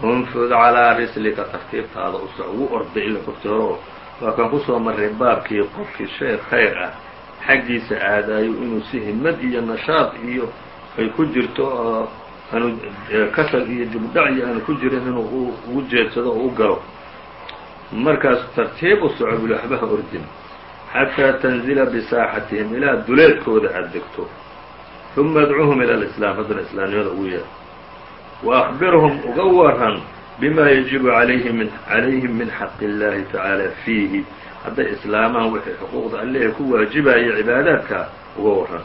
unfud calaa rislika tartiibtaada usa ugu orday ila kortooro waa kaan ku soo marray baabkii qofkii shay khayr ah. Xaggiisa aadaayo inuu si himad iyo nashaad iyo ay ku jirto oo aanu kasal iyo dibudhac iyo aanu ku jirin inuu ugu jeedsado oo u galo. Markaas tartiib u soco waxbaha ordin. Xataa tanzila bisaaxatihim ilaa duleedkooda aada degto. Uma adcuhum ila alislaam haddana islaamnimada ugu yeer akbirhum uga waran bima yajibu alayhi min xaqi اllahi tacaala fiihi hadday islaamaan wixii xuquuqda allehe ku waajibaya cibaadaadka uga waran